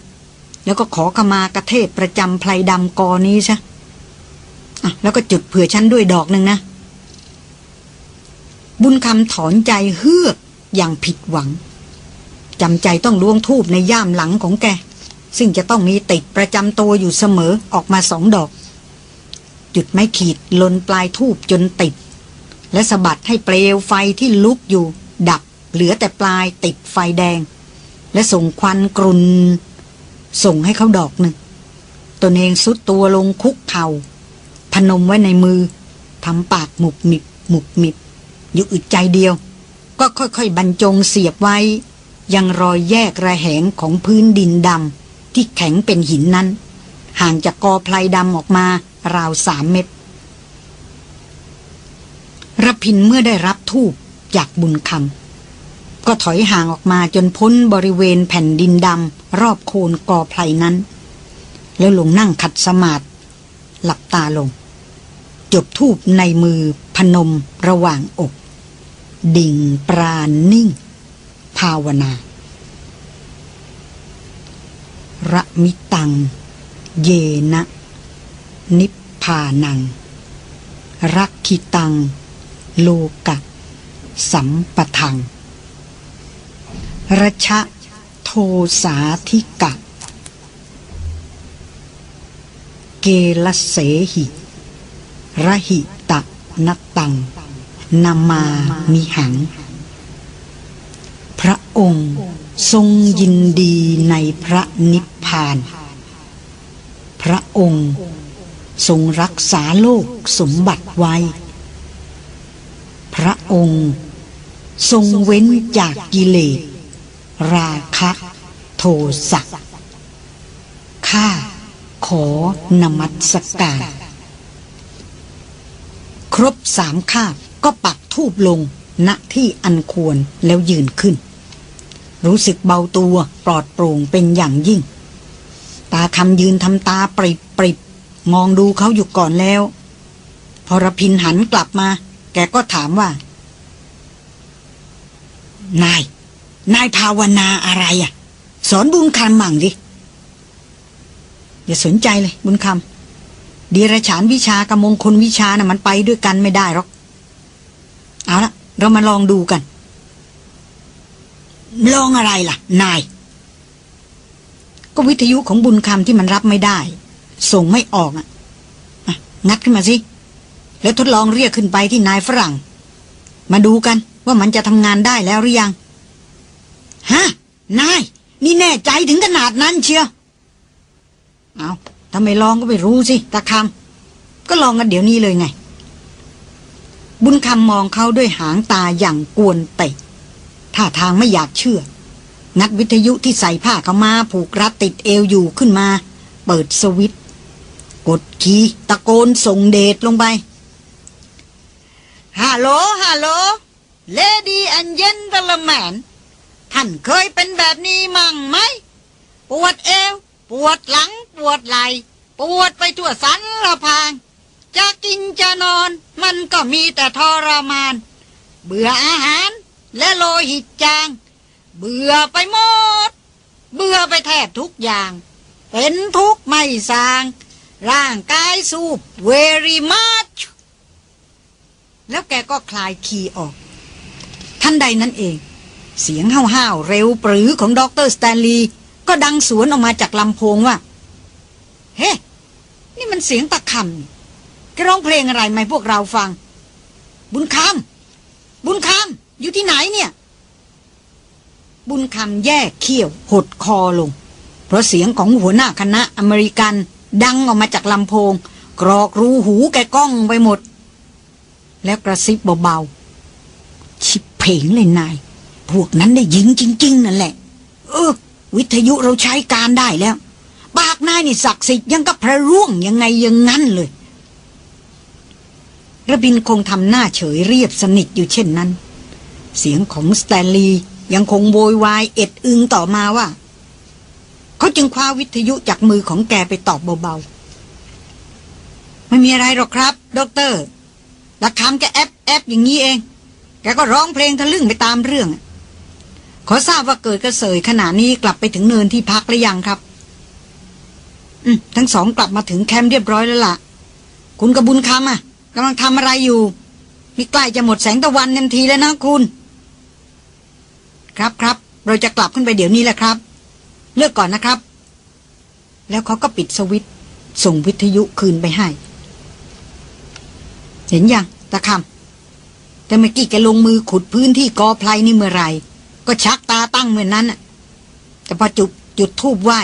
แล้วก็ขอขมากระเทศประจำไพรดำกอนี้ซะอ่ แล้วก็จุดเผื่อฉันด้วยดอกหนึ่งนะ บุญคำถอนใจเฮือกอย่างผิดหวังจำใจต้องล้วงทูบในย่ามหลังของแก ซึ่งจะต้องมีติดประจำตัวอยู่เสมอออกมาสองดอก จุดไม้ขีดลนปลายทูบจนติด และสะบัดให้เปลวไฟที่ลุกอยู่ ดับเหลือแต่ปลายติดไฟแดง และส่งควันกรุนส่งให้เขาดอกหนึ่งตนเองสุดตัวลงคุกเขา่า พนมไว้ในมือทำปากหมุบมิบหมุบมิบอยู่อึดใจเดียว ก็ค่อยๆบรรจงเสียบไว้ ยังรอยแยกระแหงของพื้นดินดำที่แข็งเป็นหินนั้น ห่างจากกอไพลดำออกมาราวสามเมตรรพินเมื่อได้รับทูบจากบุญคำก็ถอยห่างออกมาจนพ้นบริเวณแผ่นดินดำรอบโคนกอไพลนั้น แล้วลงนั่งขัดสมาธิหลับตาลง จบทูบในมือพนมระหว่างอก ดิ่งปราณนิ่ง ภาวนา ระมิตัง เยนะ นิพพานัง รักขิตัง โลกะ สัมปทังรชะโทสาธิกะ เกลเสหิ ระหิตะนตังนามามิหัง พระองค์ทรงยินดีในพระนิพพาน พระองค์ทรงรักษาโลกสมบัติไว้ พระองค์ทรงเว้นจากกิเลส ราคะโทสะข้าขอนมัสการ ครบสามคาบก็ปักทูบลงณที่อันควรแล้วยืนขึ้น รู้สึกเบาตัวปลอดโปร่งเป็นอย่างยิ่ง ตาคำยืนทำตาปริบปริบมองดูเขาอยู่ก่อนแล้ว พอรพินหันกลับมา แกก็ถามว่า นาย นายภาวนาอะไรอะ่ะ สอนบุญคำมั่งดิ อย่าสนใจเลยบุญคำ ดีรฉานวิชากับมงคลวิชานะ่ะมันไปด้วยกันไม่ได้หรอก เอาละเรามาลองดูกัน ลองอะไรล่ะ นาย ก็วิทยุของบุญคำที่มันรับไม่ได้ ส่งไม่ออกอะอะงัดขึ้นมาสิ แล้วทดลองเรียกขึ้นไปที่นายฝรั่ง มาดูกันว่ามันจะทำงานได้แล้วหรือยัง ฮะ นาย นี่แน่ใจถึงขนาดนั้นเชียว เอา ถ้าไม่ลองก็ไม่รู้สิตาคำก็ลองกันเดี๋ยวนี้เลยไง บุญคำมองเขาด้วยหางตาอย่างกวนเตะท่าทางไม่อยากเชื่องัดวิทยุที่ใส่ผ้าเขามาผูกรัดติดเอวอยู่ขึ้นมา เปิดสวิตช์กดคีย์ตะโกนส่งเดชลงไปฮัลโหลฮัลโหลเลดี้แอนเยนเ l ลแมนท่านเคยเป็นแบบนี้มั่งไหม ปวดเอว ปวดหลัง ปวดไหล่ปวดไปทั่วสันละพาง จะกินจะนอน มันก็มีแต่ทรมาน เบื่ออาหาร และโลหิตจาง เบื่อไปหมด เบื่อไปแทบทุกอย่าง เป็นทุกข์ไม่สาง ร่างกายสูบ very much แล้วแกก็คลายคีย์ออก ทันใดนั้นเอง เสียงห้าวๆเร็วปรื๋อของดรสแตนลีย์ก็ดังสวนออกมาจากลำโพงว่า เฮ้ นี่มันเสียงตาคำแกร้องเพลงอะไรให้พวกเราฟัง บุญคำบุญคำอยู่ที่ไหนเนี่ย บุญคำแยกเขี้ยว หดคอลง เพราะเสียงของหัวหน้าคณะอเมริกันดังออกมาจากลำโพง กรอกรูหูแกก้องไปหมด แล้วกระซิบเบาๆ ชิบเพงเลยนาย พวกนั้นได้ยิงจริง ๆ นั่นแหละ เออ วิทยุเราใช้การได้แล้ว ปากนายนี่ศักดิ์สิทธิ์ยังกับพระร่วงยังไงยังงั้นเลยระบินคงทำหน้าเฉยเรียบสนิทอยู่เช่นนั้น เสียงของสแตนลีย์ยังคงโวยวายเอ็ดอึงต่อมาว่า เขาจึงคว้าวิทยุจากมือของแกไปตอบเบาๆ ไม่มีอะไรหรอกครับด็อกเตอร์ละคำแกแอปแอปอย่างนี้เอง แกก็ร้องเพลงทะลึ่งไปตามเรื่อง ขอทราบว่าเกิดกับเสยขณะนี้กลับไปถึงเนินที่พักหรือยังครับ ทั้งสองกลับมาถึงแคมป์เรียบร้อยแล้วล่ะ คุณกับบุญคำอะกำลังทำอะไรอยู่นี่ใกล้จะหมดแสงตะวันทันทีแล้วนะคุณ ครับครับเราจะกลับขึ้นไปเดี๋ยวนี้แหละครับ เลือกก่อนนะครับ แล้วเขาก็ปิดสวิตส่งวิทยุคืนไปให้ เห็นยังตะคำแต่เมื่อกี้แกลงมือขุดพื้นที่กอไพลนี่เมื่อไรก็ชักตาตั้งเหมือนนั้นแต่พอจุดจุดทูบไหว้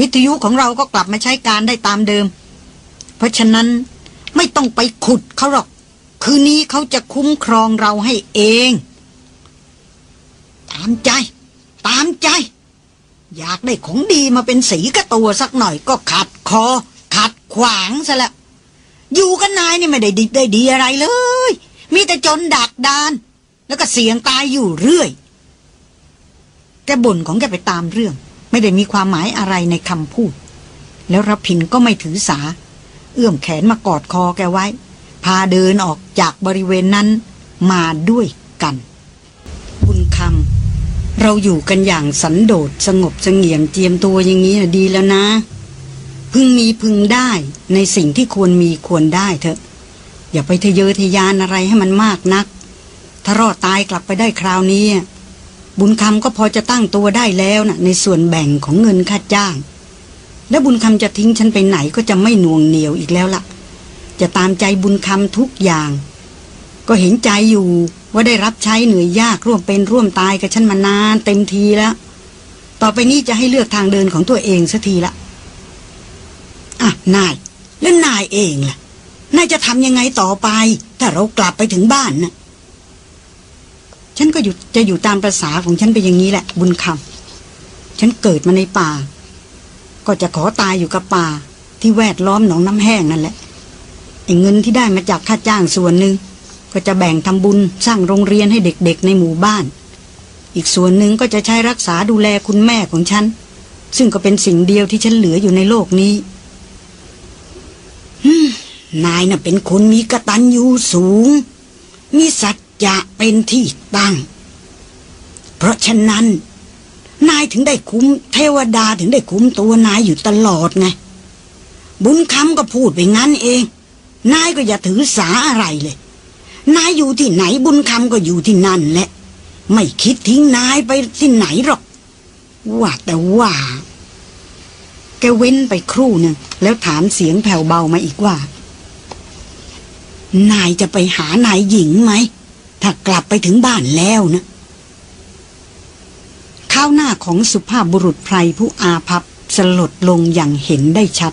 วิทยุของเราก็กลับมาใช้การได้ตามเดิม เพราะฉะนั้นไม่ต้องไปขุดเขาหรอก คืนนี้เขาจะคุ้มครองเราให้เอง ตามใจ ตามใจ อยากได้ของดีมาเป็นสีกระตัวสักหน่อยก็ขัดคอ ขัดขวางซะแล้วอยู่กันนายนี่ไม่ได้ดีได้ดีอะไรเลย มีแต่จนดักดาน แล้วก็เสียงตายอยู่เรื่อยแกบ่นของแกไปตามเรื่อง ไม่ได้มีความหมายอะไรในคำพูด แล้วรพินก็ไม่ถือสา เอื้อมแขนมากอดคอแกไว้ พาเดินออกจากบริเวณนั้นมาด้วยกัน บุญคำเราอยู่กันอย่างสันโดษสงบเสงี่ยมเจียมตัวอย่างนี้นะดีแล้วนะ พึงมีพึงได้ในสิ่งที่ควรมีควรได้เถอะ อย่าไปทะเยอทะยานอะไรให้มันมากนัก ถ้ารอดตายกลับไปได้คราวนี้ บุญคำก็พอจะตั้งตัวได้แล้วนะในส่วนแบ่งของเงินค่าจ้าง แล้วบุญคำจะทิ้งฉันไปไหนก็จะไม่หน่วงเหนียวอีกแล้วละ่ะ จะตามใจบุญคำทุกอย่าง ก็เห็นใจอยู่ว่าได้รับใช้เหนื่อยยากร่วมเป็นร่วมตายกับฉันมานานเต็มทีแล้ว ต่อไปนี้จะให้เลือกทางเดินของตัวเองสักทีละอะนายแล้วนายเองล่ะนายจะทำยังไงต่อไป ถ้าเรากลับไปถึงบ้านน่ะ ฉันก็อยู่จะอยู่ตามประษาของฉันไปอย่างนี้แหละ บุญคำฉันเกิดมาในป่า ก็จะขอตายอยู่กับป่า ที่แวดล้อมหนองน้ำแห้งนั่นแหละไอ้เงินที่ได้มาจากค่าจ้างส่วนหนึ่งก็จะแบ่งทำบุญสร้างโรงเรียนให้เด็กๆในหมู่บ้าน อีกส่วนหนึ่งก็จะใช้รักษาดูแลคุณแม่ของฉัน ซึ่งก็เป็นสิ่งเดียวที่ฉันเหลืออยู่ในโลกนี้นายน่ะเป็นคนมีกระตัญญูสูง มีสัจ จะเป็นที่ตั้ง เพราะฉะนั้น นายถึงได้คุ้มเทวดาถึงได้คุ้มตัวนายอยู่ตลอดไง บุญคำก็พูดไปงั้นเอง นายก็อย่าถือสาอะไรเลย นายอยู่ที่ไหนบุญคำก็อยู่ที่นั่นแหละ ไม่คิดทิ้งนายไปที่ไหนหรอก ว่าแต่ว่า แกเว้นไปครู่หนึ่งแล้วถามเสียงแผ่วเบามาอีกว่า นายจะไปหานายหญิงไหม ถ้ากลับไปถึงบ้านแล้วนะข้าวหน้าของสุภาพบุรุษไพรผู้อาภัพสลดลงอย่างเห็นได้ชัด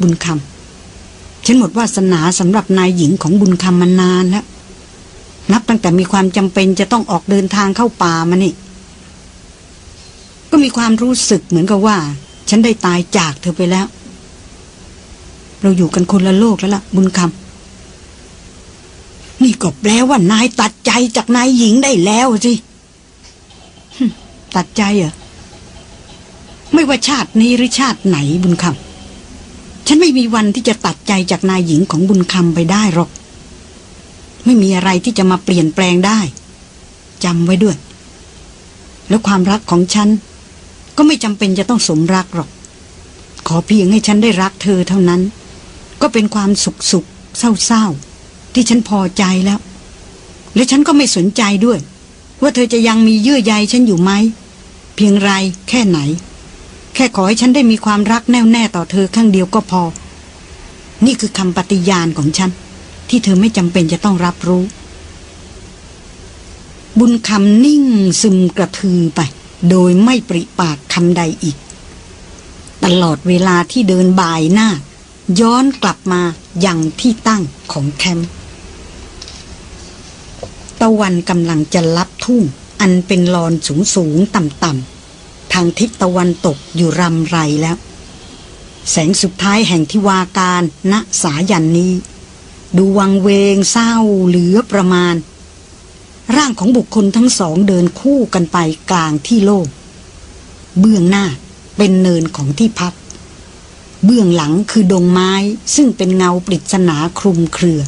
บุญคำฉันหมดวาสนาสำหรับนายหญิงของบุญคำมานานแล้ว นับตั้งแต่มีความจำเป็นจะต้องออกเดินทางเข้าป่ามานี่ ก็มีความรู้สึกเหมือนกับว่า ฉันได้ตายจากเธอไปแล้ว เราอยู่กันคนละโลกแล้วล่ะ บุญคำ ก็แปลว่านายตัดใจจากนายหญิงได้แล้วสิตัดใจเหรอไม่ว่าชาตินี้หรือชาติไหนบุญคำฉันไม่มีวันที่จะตัดใจจากนายหญิงของบุญคำไปได้หรอก ไม่มีอะไรที่จะมาเปลี่ยนแปลงได้จำไว้ด้วย แล้วความรักของฉัน ก็ไม่จำเป็นจะต้องสมรักหรอก ขอเพียงให้ฉันได้รักเธอเท่านั้น ก็เป็นความสุขสุขเศร้าเศร้าๆ ที่ฉันพอใจแล้ว และฉันก็ไม่สนใจด้วย ว่าเธอจะยังมีเยื่อใยฉันอยู่ไหม เพียงไรแค่ไหน แค่ขอให้ฉันได้มีความรักแน่วแน่ต่อเธอข้างเดียวก็พอ นี่คือคำปฏิญาณของฉัน ที่เธอไม่จำเป็นจะต้องรับรู้ บุญคำนิ่งซึมกระทือไป โดยไม่ปริปากคำใดอีก ตลอดเวลาที่เดินบ่ายหน้าย้อนกลับมาอย่างที่ตั้งของแคมป์ ตะวันกำลังจะลับทุ่ง อันเป็นลอนสูงสูงต่ำต่ำทางทิศตะวันตกอยู่รำไรแล้ว แสงสุดท้ายแห่งทิวาการณสายันนี้ ดูวังเวงเศร้าเหลือประมาณ ร่างของบุคคลทั้งสองเดินคู่กันไปกลางที่โล่งเบื้องหน้าเป็นเนินของที่พัก เบื้องหลังคือดงไม้ซึ่งเป็นเงาปริศนาคลุมเครือ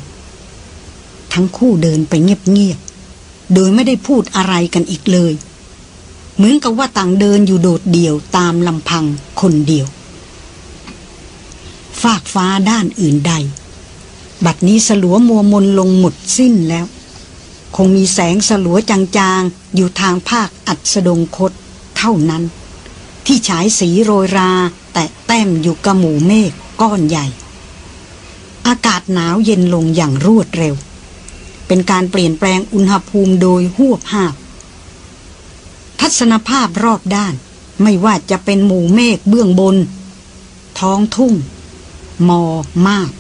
ทั้งคู่เดินไปเงียบๆ โดยไม่ได้พูดอะไรกันอีกเลย เหมือนกับว่าต่างเดินอยู่โดดเดี่ยวตามลำพังคนเดียว ฟากฟ้าด้านอื่นใด บัดนี้สลัวมัวมนลงหมดสิ้นแล้ว คงมีแสงสลัวจางๆ อยู่ทางภาคอัสดงคตเท่านั้น ที่ฉายสีโรยรา แต่แต้มอยู่กระหมูเมฆก้อนใหญ่ อากาศหนาวเย็นลงอย่างรวดเร็ว เป็นการเปลี่ยนแปลงอุณหภูมิโดยหวบหาบทัศนภาพรอบด้าน ไม่ว่าจะเป็นหมู่เมฆเบื้องบน ท้องทุ่ง มอมาก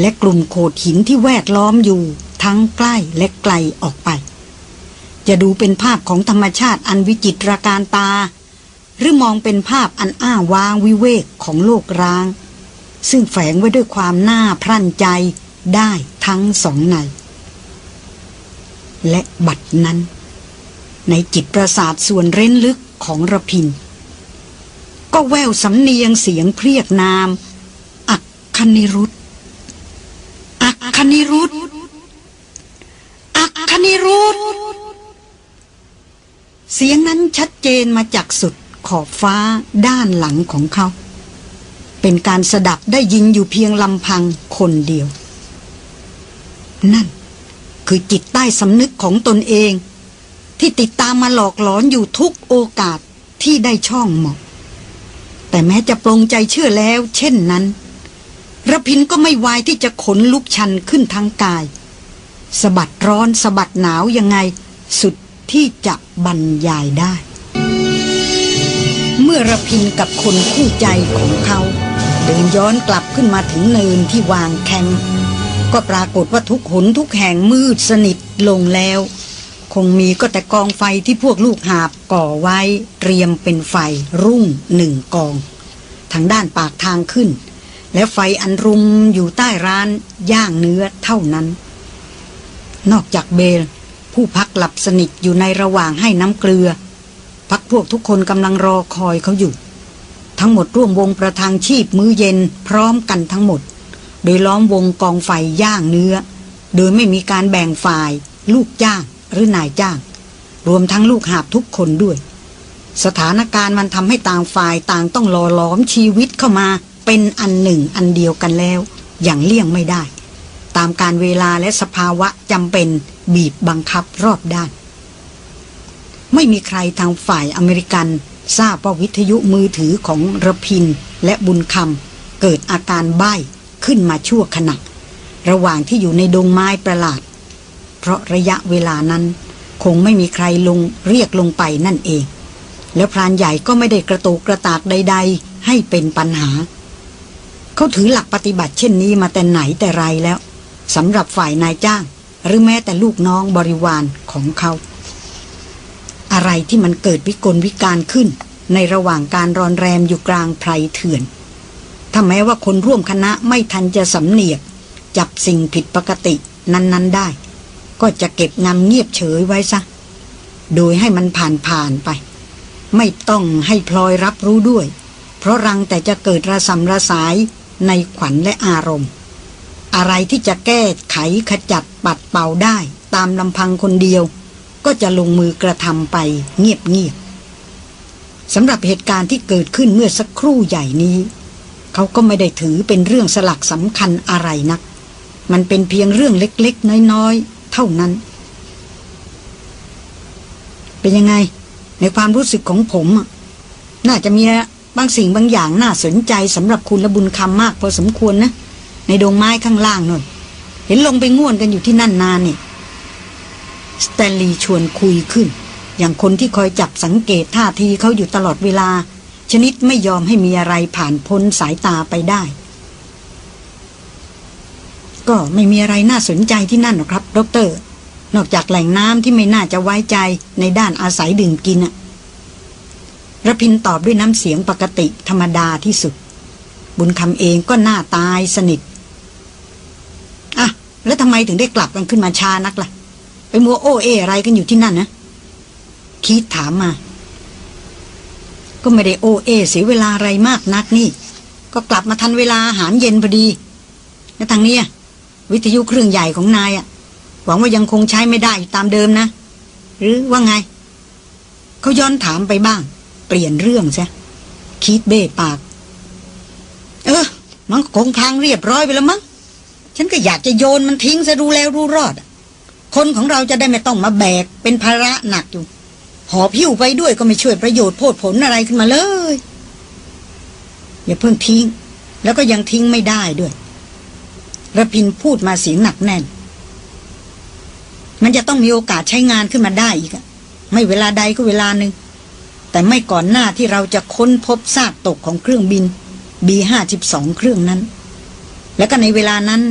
และกลุ่มโขดหินที่แวดล้อมอยู่ทั้งใกล้และไกลออกไป จะดูเป็นภาพของธรรมชาติอันวิจิตรการตา หรือมองเป็นภาพอันอ้าวางวิเวกของโลกร้าง ซึ่งแฝงไว้ด้วยความน่าพรั่นใจได้ทั้งสองใน และบัดนั้น ในจิตประสาทส่วนเร้นลึกของระพิน ก็แววสำเนียงเสียงเพียกนาม อักคณิรุธอักคณิรุธอักคณิรุธเสียงนั้นชัดเจนมาจากสุดขอบฟ้าด้านหลังของเขา เป็นการสดับได้ยินอยู่เพียงลำพังคนเดียว นั่น คือจิตใต้สำนึกของตนเอง ที่ติดตามมาหลอกหลอนอยู่ทุกโอกาสที่ได้ช่องเหมาะ แต่แม้จะปรงใจเชื่อแล้ว เช่นนั้นระพินก็ไม่วายที่จะขนลุกชันขึ้นทั้งกายสะบัดร้อนสะบัดหนาวยังไง สุดที่จะบรรยายได้ เมื่อระพินกับคนคู่ใจของเขา เดินย้อนกลับขึ้นมาถึงเนินที่วางแคมป์ ก็ปรากฏว่าทุกหนทุกแห่งมืดสนิทลงแล้ว คงมีก็แต่กองไฟที่พวกลูกหาบก่อไว้เตรียมเป็นไฟรุ่งหนึ่งกอง ทางด้านปากทางขึ้น และไฟอันรุมอยู่ใต้ร้านย่างเนื้อเท่านั้น นอกจากเบล ผู้พักหลับสนิทอยู่ในระหว่างให้น้ำเกลือ พักพวกทุกคนกำลังรอคอยเขาอยู่ ทั้งหมดร่วมวงประทังชีพมื้อเย็นพร้อมกันทั้งหมด โดยล้อมวงกองไฟย่างเนื้อ โดยไม่มีการแบ่งฝ่าย ลูกจ้างหรือนายจ้าง รวมทั้งลูกหาบทุกคนด้วย สถานการณ์มันทำให้ต่างฝ่ายต่างต้องหล่อหลอมชีวิตเข้ามา เป็นอันหนึ่งอันเดียวกันแล้ว อย่างเลี่ยงไม่ได้ ตามการเวลาและสภาวะจำเป็นบีบบังคับรอบด้าน ไม่มีใครทางฝ่ายอเมริกันทราบว่าวิทยุมือถือของระพินและบุญคำเกิดอาการใบ้ ขึ้นมาชั่วขณะ ระหว่างที่อยู่ในดงไม้ประหลาด เพราะระยะเวลานั้น คงไม่มีใครลงเรียกลงไปนั่นเอง แล้วพรานใหญ่ก็ไม่ได้กระตุกกระตากใด ๆ ให้เป็นปัญหา เขาถือหลักปฏิบัติเช่นนี้มาแต่ไหนแต่ไรแล้วสำหรับฝ่ายนายจ้าง หรือแม้แต่ลูกน้องบริวารของเขา อะไรที่มันเกิดวิกลวิการขึ้น ในระหว่างการรอนแรมอยู่กลางไพรเถื่อน ถ้าแม้ว่าคนร่วมคณะไม่ทันจะสำเนียก จับสิ่งผิดปกตินั้น ๆได้ ก็จะเก็บงำเงียบเฉยไว้ซะ โดยให้มันผ่านผ่านไป ไม่ต้องให้พลอยรับรู้ด้วย เพราะรังแต่จะเกิดระสำระสายในขวัญและอารมณ์ อะไรที่จะแก้ไขขจัดปัดเป่าได้ ตามลำพังคนเดียว ก็จะลงมือกระทำไปเงียบๆสำหรับเหตุการณ์ที่เกิดขึ้นเมื่อสักครู่ใหญ่นี้ เขาก็ไม่ได้ถือเป็นเรื่องสลักสำคัญอะไรนัก มันเป็นเพียงเรื่องเล็กๆ น้อยๆ เท่านั้น เป็นยังไง ในความรู้สึกของผม น่าจะมีบางสิ่งบางอย่างน่าสนใจสำหรับคุณและบุญคำมากพอสมควรนะ ในดงไม้ข้างล่างนนเห็นลงไปง่วนกันอยู่ที่นั่นนานนี่สแตนลีย์ชวนคุยขึ้น อย่างคนที่คอยจับสังเกตท่าทีเขาอยู่ตลอดเวลา ชนิดไม่ยอมให้มีอะไรผ่านพ้นสายตาไปได้ ก็ไม่มีอะไรน่าสนใจที่นั่นหรอกครับดร นอกจากแหล่งน้ำที่ไม่น่าจะไว้ใจในด้านอาศัยดื่มกินอะระพินตอบด้วยน้ำเสียงปกติธรรมดาที่สุด บุญคำเองก็หน้าตายสนิทอะแล้วทำไมถึงได้กลับกันขึ้นมาช้านักละ่ะ ไปมัวโอ้เออะไรกันอยู่ที่นั่นนะ คิดถามมา ก็ไม่ได้โอเอเสียเวลาอะไรมากนักนี่ ก็กลับมาทันเวลาอาหารเย็นพอดีแล้วทางเนี้ยวิทยุเครื่องใหญ่ของนายอะหวังว่ายังคงใช้ไม่ได้ตามเดิมนะ หรือว่าไง เขาย้อนถามไปบ้าง เปลี่ยนเรื่องซะคิดเบ้ปาก เออ มันคงพังเรียบร้อยไปแล้วมั้งฉันก็อยากจะโยนมันทิ้งซะรู้แล้วรู้รอด คนของเราจะได้ไม่ต้องมาแบกเป็นภาระหนักอยู่ หอบหิ้วไปด้วยก็ไม่ช่วยประโยชน์โพดผลอะไรขึ้นมาเลย อย่าเพิ่งทิ้ง แล้วก็ยังทิ้งไม่ได้ด้วยระพินพูดมาเสียงหนักแน่น มันจะต้องมีโอกาสใช้งานขึ้นมาได้อีกอะไม่เวลาใดก็เวลาหนึ่งแต่ไม่ก่อนหน้าที่เราจะค้นพบซากตกของเครื่องบิน B52 เครื่องนั้น และก็ในเวลานั้น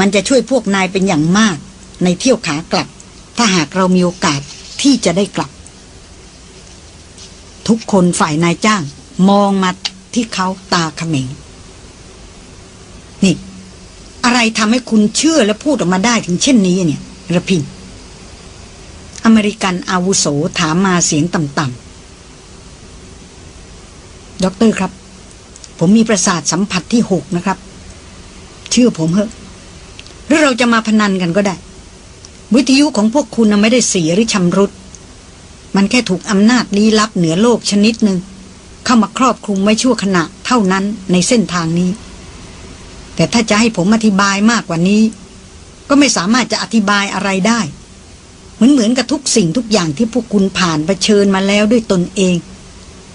มันจะช่วยพวกนายเป็นอย่างมาก ในเที่ยวขากลับ ถ้าหากเรามีโอกาสที่จะได้กลับ ทุกคนฝ่ายนายจ้าง มองมาที่เขาตาเขม็ง นี่ อะไรทำให้คุณเชื่อและพูดออกมาได้ถึงเช่นนี้เนี่ยระพิน อเมริกันอาวุโสถามมาเสียงต่ำๆด็อกเตอร์ครับ ผมมีประสาทสัมผัสที่หกนะครับ เชื่อผมเหอะ หรือเราจะมาพนันกันก็ได้ วิทยุของพวกคุณไม่ได้เสียหรือชำรุด มันแค่ถูกอำนาจลี้ลับเหนือโลกชนิดหนึ่ง เข้ามาครอบคลุมไว้ชั่วขณะเท่านั้นในเส้นทางนี้ แต่ถ้าจะให้ผมอธิบายมากกว่านี้ ก็ไม่สามารถจะอธิบายอะไรได้ เหมือนเหมือนกับทุกสิ่งทุกอย่างที่พวกคุณผ่านเผชิญมาแล้วด้วยตนเอง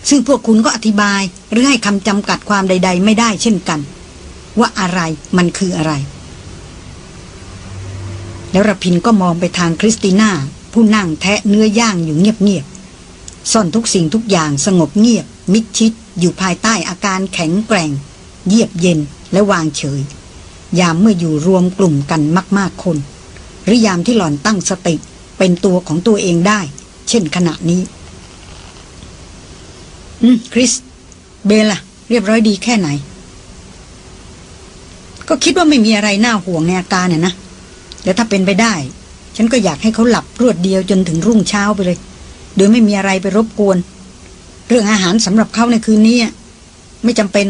ซึ่งพวกคุณก็อธิบายหรือให้คำจำกัดความใด ๆ ไม่ได้เช่นกัน ว่าอะไรมันคืออะไร แล้วรพินก็มองไปทางคริสติน่า ผู้นั่งแทะเนื้อย่างอยู่เงียบๆซ่อนทุกสิ่งทุกอย่างสงบเงียบ มิดชิด อยู่ภายใต้อาการแข็งแกร่ง เยียบเย็นและวางเฉย ยามเมื่ออยู่รวมกลุ่มกันมาก ๆคน หรือยามที่หล่อนตั้งสติเป็นตัวของตัวเองได้ เช่นขณะนี้ อืมคริส เบลล่ะ เรียบร้อยดีแค่ไหน ก็คิดว่าไม่มีอะไรน่าห่วงในอาการน่ะนะแต่ถ้าเป็นไปได้ ฉันก็อยากให้เขาหลับรวดเดียวจนถึงรุ่งเช้าไปเลย โดยไม่มีอะไรไปรบกวน เรื่องอาหารสำหรับเขาในคืนนี้ไม่จำเป็น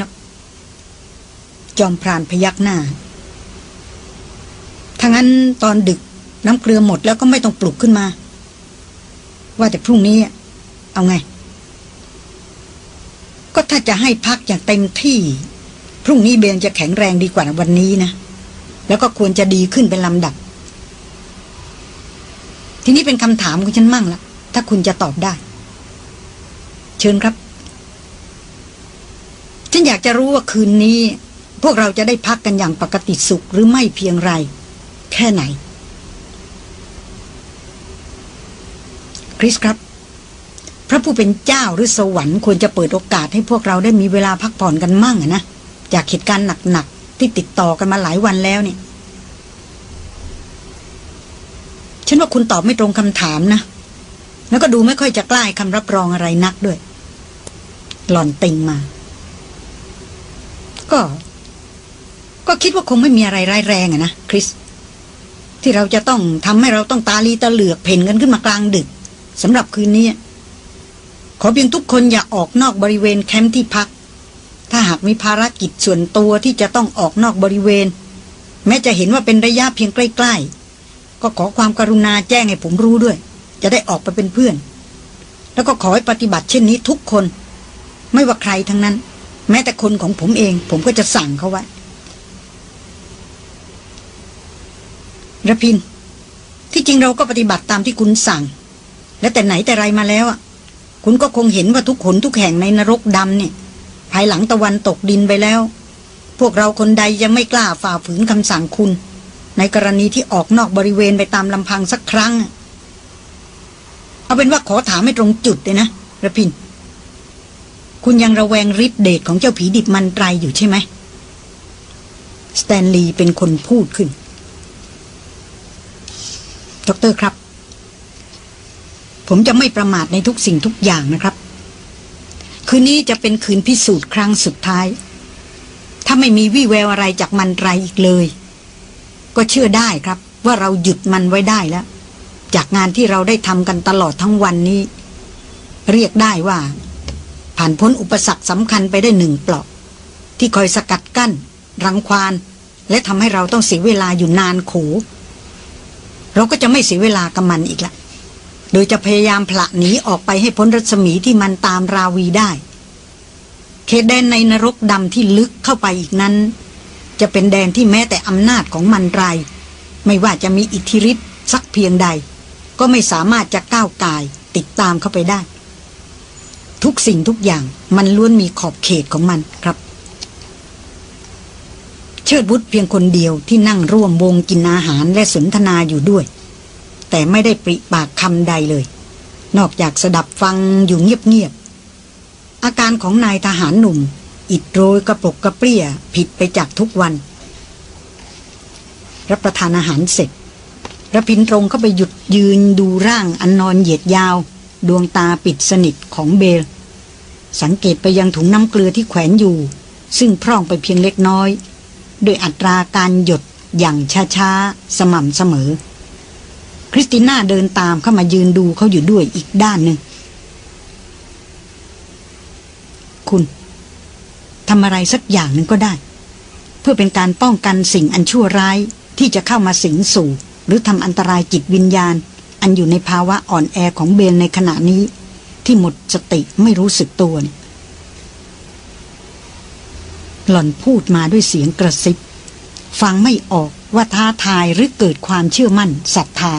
จอมพรานพยักหน้าถ้างั้นตอนดึกน้ำเกลือหมดแล้วก็ไม่ต้องปลุกขึ้นมา ว่าแต่พรุ่งนี้เอาไง ก็ถ้าจะให้พักอย่างเต็มที่ พรุ่งนี้เบนจะแข็งแรงดีกว่าวันนี้นะ แล้วก็ควรจะดีขึ้นเป็นลำดับ ทีนี้เป็นคำถามของฉันมั่งละถ้าคุณจะตอบได้ เชิญครับ ฉันอยากจะรู้ว่าคืนนี้ พวกเราจะได้พักกันอย่างปกติสุขหรือไม่เพียงไร แค่ไหน คริสครับ พระผู้เป็นเจ้าหรือสวรรค์ควรจะเปิดโอกาสให้พวกเราได้มีเวลาพักผ่อนกันมั่งนะจากเหตุการณ์หนักๆที่ติดต่อกันมาหลายวันแล้วเนี่ย ฉันว่าคุณตอบไม่ตรงคำถามนะ แล้วก็ดูไม่ค่อยจะกล้าคำรับรองอะไรนักด้วย หล่อนติงมา ก็ ก็คิดว่าคงไม่มีอะไรร้ายแรงอะนะคริส ที่เราจะต้องทำให้เราต้องตาลีตาเหลือกเพ่นกันขึ้นมากลางดึกสำหรับคืนนี้ขอเพียงทุกคนอย่าออกนอกบริเวณแคมป์ที่พัก ถ้าหากมีภารกิจส่วนตัวที่จะต้องออกนอกบริเวณ แม้จะเห็นว่าเป็นระยะเพียงใกล้ๆ ก็ขอความกรุณาแจ้งให้ผมรู้ด้วย จะได้ออกไปเป็นเพื่อน แล้วก็ขอให้ปฏิบัติเช่นนี้ทุกคน ไม่ว่าใครทั้งนั้น แม้แต่คนของผมเอง ผมก็จะสั่งเขาไว้ระพิน ที่จริงเราก็ปฏิบัติตามที่คุณสั่ง และแต่ไหนแต่ไรมาแล้วอะ คุณก็คงเห็นว่าทุกขนทุกแห่งในนรกดำเนี่ยายหลังตะวันตกดินไปแล้ว พวกเราคนใดยังไม่กล้าฝ่าฝืนคำสั่งคุณ ในกรณีที่ออกนอกบริเวณไปตามลำพังสักครั้ง เอาเป็นว่าขอถามให้ตรงจุดเลยนะระพิน คุณยังระแวงฤทธิเดชของเจ้าผีดิบมันไตรอยู่ใช่ไหมสแตนลีย์เป็นคนพูดขึ้นดรครับ ผมจะไม่ประมาทในทุกสิ่งทุกอย่างนะครับ คืนนี้จะเป็นคืนพิสูจน์ครั้งสุดท้าย ถ้าไม่มีวี่แววอะไรจากมันไรอีกเลย ก็เชื่อได้ครับ ว่าเราหยุดมันไว้ได้แล้ว จากงานที่เราได้ทำกันตลอดทั้งวันนี้ เรียกได้ว่า ผ่านพ้นอุปสรรคสำคัญไปได้หนึ่งปลอกที่คอยสกัดกั้น รังควาน และทำให้เราต้องเสียเวลาอยู่นานโขเราก็จะไม่เสียเวลากับมันอีกละ โดยจะพยายามผละหนีออกไปให้พ้นรัศมีที่มันตามราวีได้ เขตแดนในนรกดำที่ลึกเข้าไปอีกนั้น จะเป็นแดนที่แม้แต่อำนาจของมันไร ไม่ว่าจะมีอิทธิฤทธิ์สักเพียงใด ก็ไม่สามารถจะก้าวกายติดตามเข้าไปได้ ทุกสิ่งทุกอย่างมันล้วนมีขอบเขตของมันครับ เชิดบุตรเพียงคนเดียวที่นั่งร่วมวงกินอาหารและสนทนาอยู่ด้วย แต่ไม่ได้ปริปากคำใดเลย นอกจากสดับฟังอยู่เงียบๆอาการของนายทหารหนุ่ม อิดโรยกระปรกกระเปรี้ย ผิดไปจากทุกวัน รับประทานอาหารเสร็จระพินตรงเข้าไปหยุดยืนดูร่างอันนอนเหยียดยาว ดวงตาปิดสนิทของเบล สังเกตไปยังถุงน้ำเกลือที่แขวนอยู่ ซึ่งพร่องไปเพียงเล็กน้อย โดยอัตราการหยดอย่างช้าๆ สม่ำเสมอ คริสติน่าเดินตามเข้ามายืนดูเขาอยู่ด้วยอีกด้านหนึ่งคุณ ทำอะไรสักอย่างหนึ่งก็ได้ เพื่อเป็นการป้องกันสิ่งอันชั่วร้ายที่จะเข้ามาสิงสู่ หรือทำอันตรายจิตวิญญาณ อันอยู่ในภาวะอ่อนแอของเบลในขณะนี้ ที่หมดสติไม่รู้สึกตัวหล่อนพูดมาด้วยเสียงกระซิบ ฟังไม่ออกว่าท้าทายหรือเกิดความเชื่อมั่นศรัทธา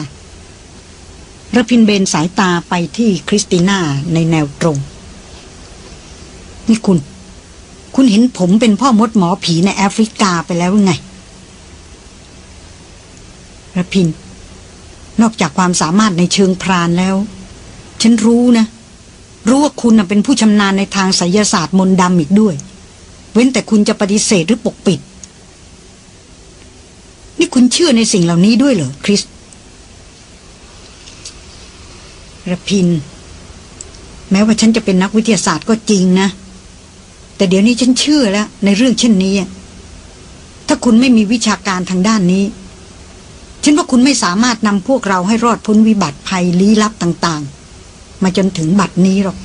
ระพินเบนสายตาไปที่คริสติน่าในแนวตรง นี่คุณ คุณเห็นผมเป็นพ่อมดหมอผีในแอฟริกาไปแล้วไงระพิน นอกจากความสามารถในเชิงพรานแล้ว ฉันรู้นะ รู้ว่าคุณเป็นผู้ชำนาญในทางไสยศาสตร์มนต์ดำอีกด้วย เว้นแต่คุณจะปฏิเสธหรือปกปิด นี่คุณเชื่อในสิ่งเหล่านี้ด้วยเหรอคริสระพิน แม้ว่าฉันจะเป็นนักวิทยาศาสตร์ก็จริงนะ แต่เดี๋ยวนี้ฉันเชื่อแล้ว ในเรื่องเช่นนี้ ถ้าคุณไม่มีวิชาการทางด้านนี้ ฉันว่าคุณไม่สามารถนำพวกเราให้รอดพ้นวิบัติภัยลี้ลับต่าง ๆ มาจนถึงบัดนี้หรอก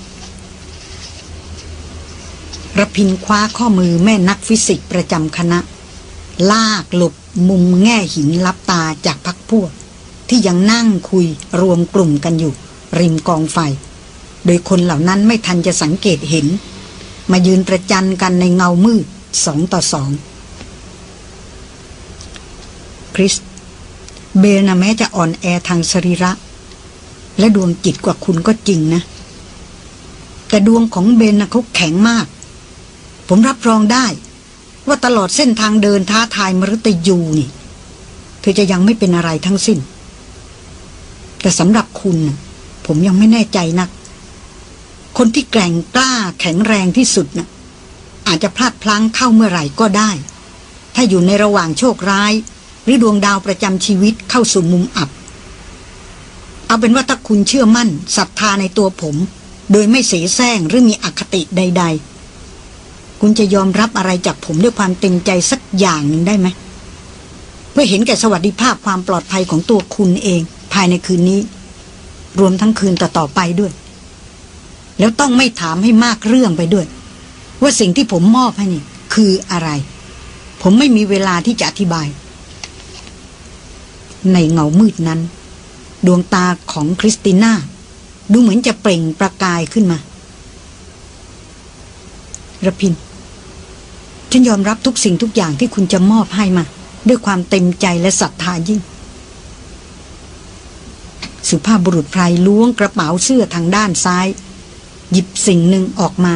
ระพินคว้าข้อมือแม่นักฟิสิกส์ประจำคณะ ลากหลบมุมแง่หินลับตาจากพักพวก ที่ยังนั่งคุยรวมกลุ่มกันอยู่ ริมกองไฟ โดยคนเหล่านั้นไม่ทันจะสังเกตเห็น มายืนประจันกันในเงามืดสองต่อสองคริสเบลนะแม้จะอ่อนแอทางสรีระ และดวงจิตกว่าคุณก็จริงนะ แต่ดวงของเบนนะเขาแข็งมาก ผมรับรองได้ ว่าตลอดเส้นทางเดินท้าทายมรตยูนี่ เธอจะยังไม่เป็นอะไรทั้งสิ้น แต่สำหรับคุณ ผมยังไม่แน่ใจนัก คนที่แกร่งกล้าแข็งแรงที่สุดนะ่ะอาจจะพลาดพลั้งเข้าเมื่อไหร่ก็ได้ ถ้าอยู่ในระหว่างโชคร้าย หรือดวงดาวประจำชีวิตเข้าสู่มุมอับ เอาเป็นว่าถ้าคุณเชื่อมั่นศรัทธาในตัวผม โดยไม่เสแสร้งหรือมีอคติใด ๆ คุณจะยอมรับอะไรจากผมด้วยความเต็มใจสักอย่างหนึ่งได้ไหม เพื่อเห็นแก่สวัสดิภาพความปลอดภัยของตัวคุณเอง ภายในคืนนี้ รวมทั้งคืนต่อๆไปด้วย แล้วต้องไม่ถามให้มากเรื่องไปด้วย ว่าสิ่งที่ผมมอบให้นี่คืออะไร ผมไม่มีเวลาที่จะอธิบาย ในเงามืดนั้น ดวงตาของคริสติน่า ดูเหมือนจะเปล่งประกายขึ้นมาระพิน ฉันยอมรับทุกสิ่งทุกอย่างที่คุณจะมอบให้มา ด้วยความเต็มใจและศรัทธายิ่ง สุภาพบุรุษไพรล้วงกระเป๋าเสื้อทางด้านซ้าย หยิบสิ่งหนึ่งออกมา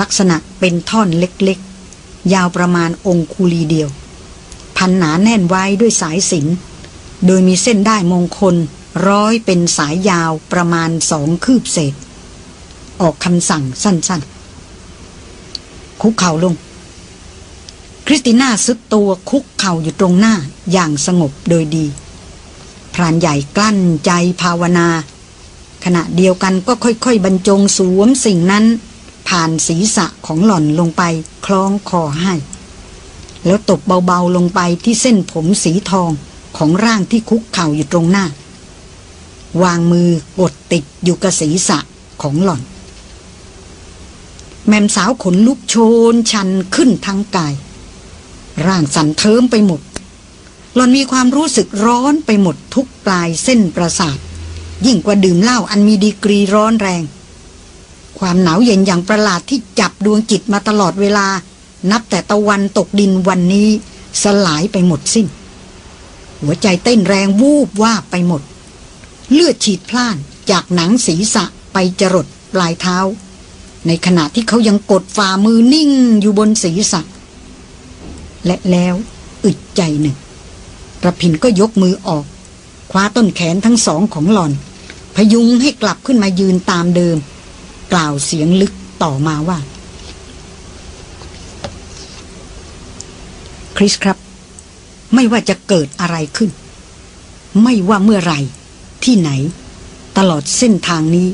ลักษณะเป็นท่อนเล็กๆ ยาวประมาณองคุลีเดียว พันหนาแน่นไว้ด้วยสายสินโดยมีเส้นได้มงคลร้อยเป็นสายยาวประมาณสองคืบเศษ ออกคำสั่งสั้นๆ คุกเข่าลง คริสติน่าซึกตัวคุกเข่าอยู่ตรงหน้าอย่างสงบโดยดี พรานใหญ่กลั้นใจภาวนา ขณะเดียวกันก็ค่อยๆ บรรจงสวมสิ่งนั้น ผ่านศีรษะของหล่อนลงไปคล้องคอให้ แล้วตบเบาๆลงไปที่เส้นผมสีทองของร่างที่คุกเข่าอยู่ตรงหน้า วางมือกดติดอยู่กับศีรษะของหล่อน แม่มสาวขนลุกโชนชันขึ้นทั้งกาย ร่างสั่นเทิมไปหมดหล่อนมีความรู้สึกร้อนไปหมดทุกปลายเส้นประสาท ยิ่งกว่าดื่มเหล้าอันมีดีกรีร้อนแรง ความหนาวเย็นอย่างประหลาดที่จับดวงจิตมาตลอดเวลา นับแต่ตะวันตกดินวันนี้สลายไปหมดสิ้น หัวใจเต้นแรงวูบว่าไปหมด เลือดฉีดพล่านจากหนังศีรษะไปจรดปลายเท้า ในขณะที่เขายังกดฝ่ามือนิ่งอยู่บนศีรษะ และแล้วอึดใจหนึ่งระพินก็ยกมือออก คว้าต้นแขนทั้งสองของหล่อน พยุงให้กลับขึ้นมายืนตามเดิม กล่าวเสียงลึกต่อมาว่า คริสครับ ไม่ว่าจะเกิดอะไรขึ้น ไม่ว่าเมื่อไรที่ไหน ตลอดเส้นทางนี้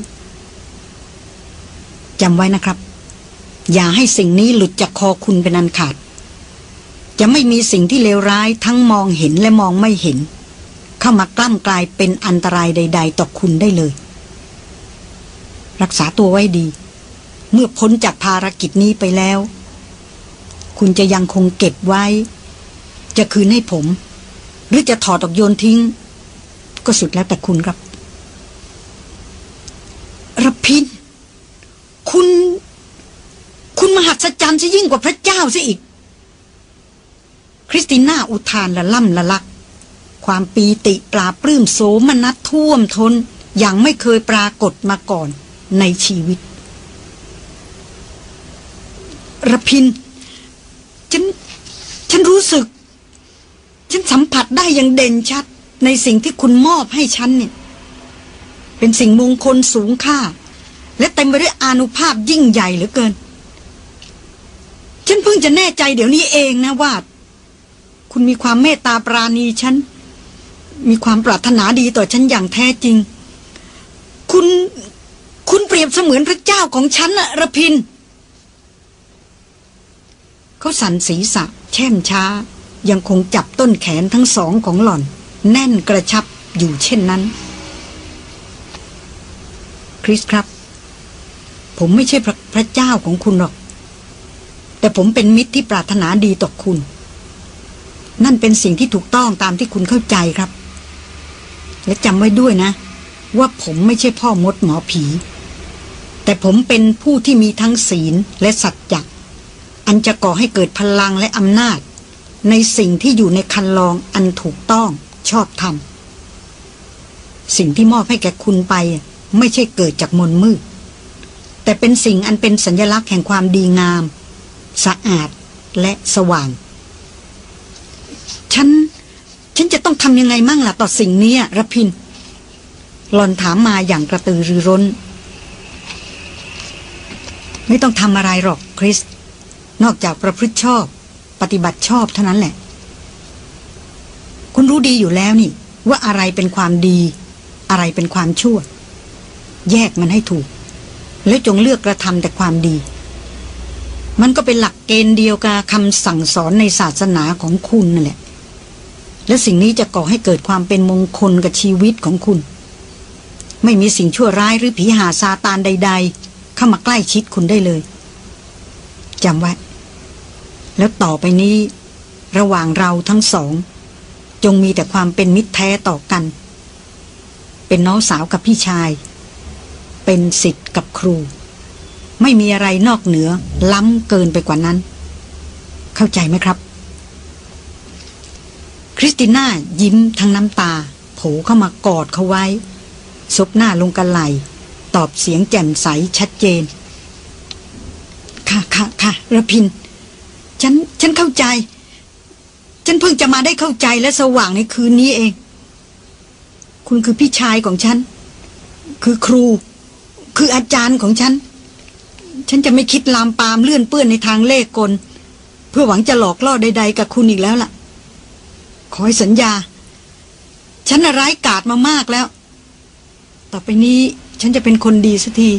จำไว้นะครับ อย่าให้สิ่งนี้หลุดจากคอคุณเป็นอันขาด จะไม่มีสิ่งที่เลวร้ายทั้งมองเห็นและมองไม่เห็น เข้ามากล้ำกลายเป็นอันตรายใด ๆ ต่อคุณได้เลย รักษาตัวไว้ดี เมื่อพ้นจากภารกิจนี้ไปแล้ว คุณจะยังคงเก็บไว้ จะคืนให้ผม หรือจะถอดออกโยนทิ้ง ก็สุดแล้วแต่คุณครับรพิน คุณ คุณมหัศจรรย์จะยิ่งกว่าพระเจ้าซะอีก คริสติน่าอุทานละล่ำละลัก ความปีติปลาปลื้มโสมนัสท่วมทนอย่างไม่เคยปรากฏมาก่อนในชีวิตระพิน ฉัน ฉันรู้สึก ฉันสัมผัสได้อย่างเด่นชัด ในสิ่งที่คุณมอบให้ฉันเนี่ย เป็นสิ่งมงคลสูงค่า และเต็มไปด้วยอนุภาพยิ่งใหญ่เหลือเกิน ฉันเพิ่งจะแน่ใจเดี๋ยวนี้เองนะว่า คุณมีความเมตตาปราณีฉัน มีความปรารถนาดีต่อฉันอย่างแท้จริง คุณคุณเปรียบเสมือนพระเจ้าของฉันอะระพิน เขาสันศีรษะ แช่มช้า ยังคงจับต้นแขนทั้งสองของหล่อน แน่นกระชับอยู่เช่นนั้น คริสครับ ผมไม่ใช่พระพระเจ้าของคุณหรอก แต่ผมเป็นมิตรที่ปรารถนาดีต่อคุณ นั่นเป็นสิ่งที่ถูกต้องตามที่คุณเข้าใจครับ และจำไว้ด้วยนะ ว่าผมไม่ใช่พ่อมดหมอผี แต่ผมเป็นผู้ที่มีทั้งศีลและสัจจะอันจะก่อให้เกิดพลังและอำนาจ ในสิ่งที่อยู่ในคันลองอันถูกต้องชอบธรรมสิ่งที่มอบให้แก่คุณไป ไม่ใช่เกิดจากมนมืด แต่เป็นสิ่งอันเป็นสัญญลักษณ์แห่งความดีงาม สะอาดและสว่าง ฉัน ทำยังไงมั่งล่ะต่อสิ่งนี้ระพินหลอนถามมาอย่างกระตือรือร้น ไม่ต้องทำอะไรหรอกคริส นอกจากประพฤติชอบ ปฏิบัติชอบเท่านั้นแหละ คุณรู้ดีอยู่แล้วนี่ ว่าอะไรเป็นความดี อะไรเป็นความชั่ว แยกมันให้ถูก แล้วจงเลือกกระทำแต่ความดี มันก็เป็นหลักเกณฑ์เดียวกับคำสั่งสอนในศาสนาของคุณนั่นแหละ และสิ่งนี้จะก่อให้เกิดความเป็นมงคลกับชีวิตของคุณ ไม่มีสิ่งชั่วร้ายหรือผีหาซาตานใด ๆ เข้ามาใกล้ชิดคุณได้เลยจำไว้ แล้วต่อไปนี้ ระหว่างเราทั้งสอง จงมีแต่ความเป็นมิตรแท้ต่อกัน เป็นน้องสาวกับพี่ชาย เป็นสิทธิ์กับครู ไม่มีอะไรนอกเหนือล้ำเกินไปกว่านั้น เข้าใจไหมครับ ริสติน่ายิ้มทั้งน้ำตา โผเข้ามากอดเขาไว้ ซบหน้าลงกันไหล ตอบเสียงแจ่มใสชัดเจน ค่ะค่ะค่ะระพิน ฉัน ฉันเข้าใจ ฉันเพิ่งจะมาได้เข้าใจและสว่างในคืนนี้เอง คุณคือพี่ชายของฉัน คือครู คืออาจารย์ของฉัน ฉันจะไม่คิดลามปามเลื่อนเปื้อนในทางเลขกล เพื่อหวังจะหลอกล่อใด ๆ กับคุณอีกแล้วล่ะ ขอให้สัญญา ฉันร้ายกาจมามากแล้ว ต่อไปนี้ฉันจะเป็นคนดีสักที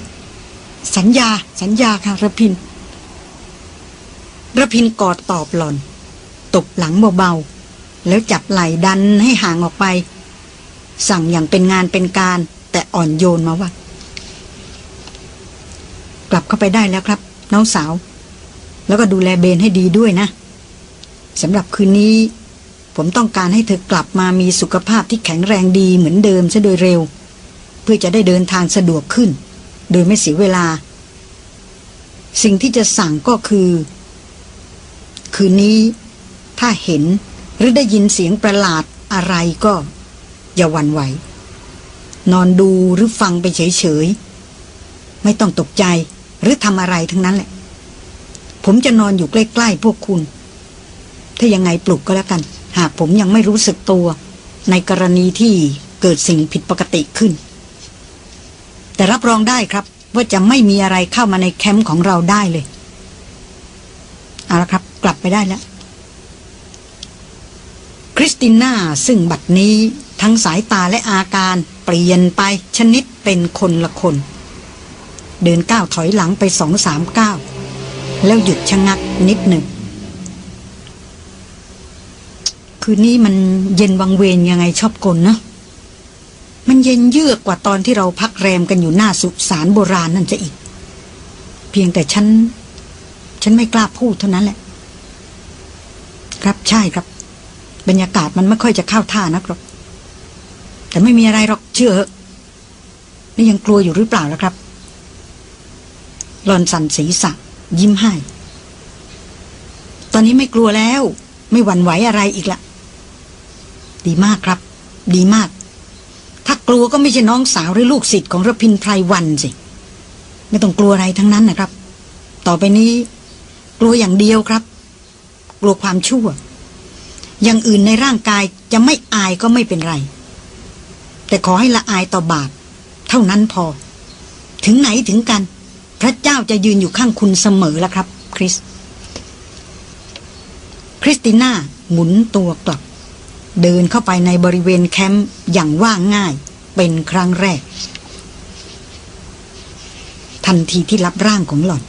สัญญา สัญญาค่ะระพินระพินกอดตอบหล่อน ตบหลังเบาๆ แล้วจับไหล่ดันให้ห่างออกไป สั่งอย่างเป็นงานเป็นการ แต่อ่อนโยนมาว่า กลับเข้าไปได้แล้วครับ น้องสาว แล้วก็ดูแลเบนให้ดีด้วยนะสำหรับคืนนี้ ผมต้องการให้เธอกลับมามีสุขภาพที่แข็งแรงดีเหมือนเดิมซะโดยเร็ว เพื่อจะได้เดินทางสะดวกขึ้น โดยไม่เสียเวลา สิ่งที่จะสั่งก็คือ คืนนี้ ถ้าเห็นหรือได้ยินเสียงประหลาดอะไรก็ อย่าหวั่นไหว นอนดูหรือฟังไปเฉยๆ ไม่ต้องตกใจหรือทำอะไรทั้งนั้นแหละ ผมจะนอนอยู่ใกล้ๆพวกคุณ ถ้ายังไงปลุกก็แล้วกัน หากผมยังไม่รู้สึกตัว ในกรณีที่เกิดสิ่งผิดปกติขึ้น แต่รับรองได้ครับ ว่าจะไม่มีอะไรเข้ามาในแคมป์ของเราได้เลย เอาละครับ กลับไปได้แล้ว คริสติน่าซึ่งบัดนี้ทั้งสายตาและอาการเปลี่ยนไปชนิดเป็นคนละคน เดินก้าวถอยหลังไปสองสามก้าวแล้วหยุดชะงักนิดหนึ่ง คืนนี้มันเย็นวังเวงยังไงชอบกลนะ มันเย็นเยือกกว่าตอนที่เราพักแรมกันอยู่หน้าสุสานโบราณนั่นจะอีก เพียงแต่ฉัน ฉันไม่กล้าพูดเท่านั้นแหละ ครับใช่ครับ บรรยากาศมันไม่ค่อยจะเข้าท่านักหรอกแต่ไม่มีอะไรหรอกเชื่อนี่ยังกลัวอยู่หรือเปล่าล่ะครับหลอนสันศีรษะยิ้มให้ ตอนนี้ไม่กลัวแล้ว ไม่หวั่นไหวอะไรอีกละ ดีมากครับ ดีมาก ถ้ากลัวก็ไม่ใช่น้องสาวหรือลูกศิษย์ของรพินไพรวันสิ ไม่ต้องกลัวอะไรทั้งนั้นนะครับ ต่อไปนี้ กลัวอย่างเดียวครับ กลัวความชั่ว อย่างอื่นในร่างกายจะไม่อายก็ไม่เป็นไร แต่ขอให้ละอายต่อบาปเท่านั้นพอ ถึงไหนถึงกัน พระเจ้าจะยืนอยู่ข้างคุณเสมอแล้วครับ คริส คริสติน่าหมุนตัวกลับ เดินเข้าไปในบริเวณแคมป์อย่างว่างง่ายเป็นครั้งแรก ทันทีที่รับร่างของหล่อน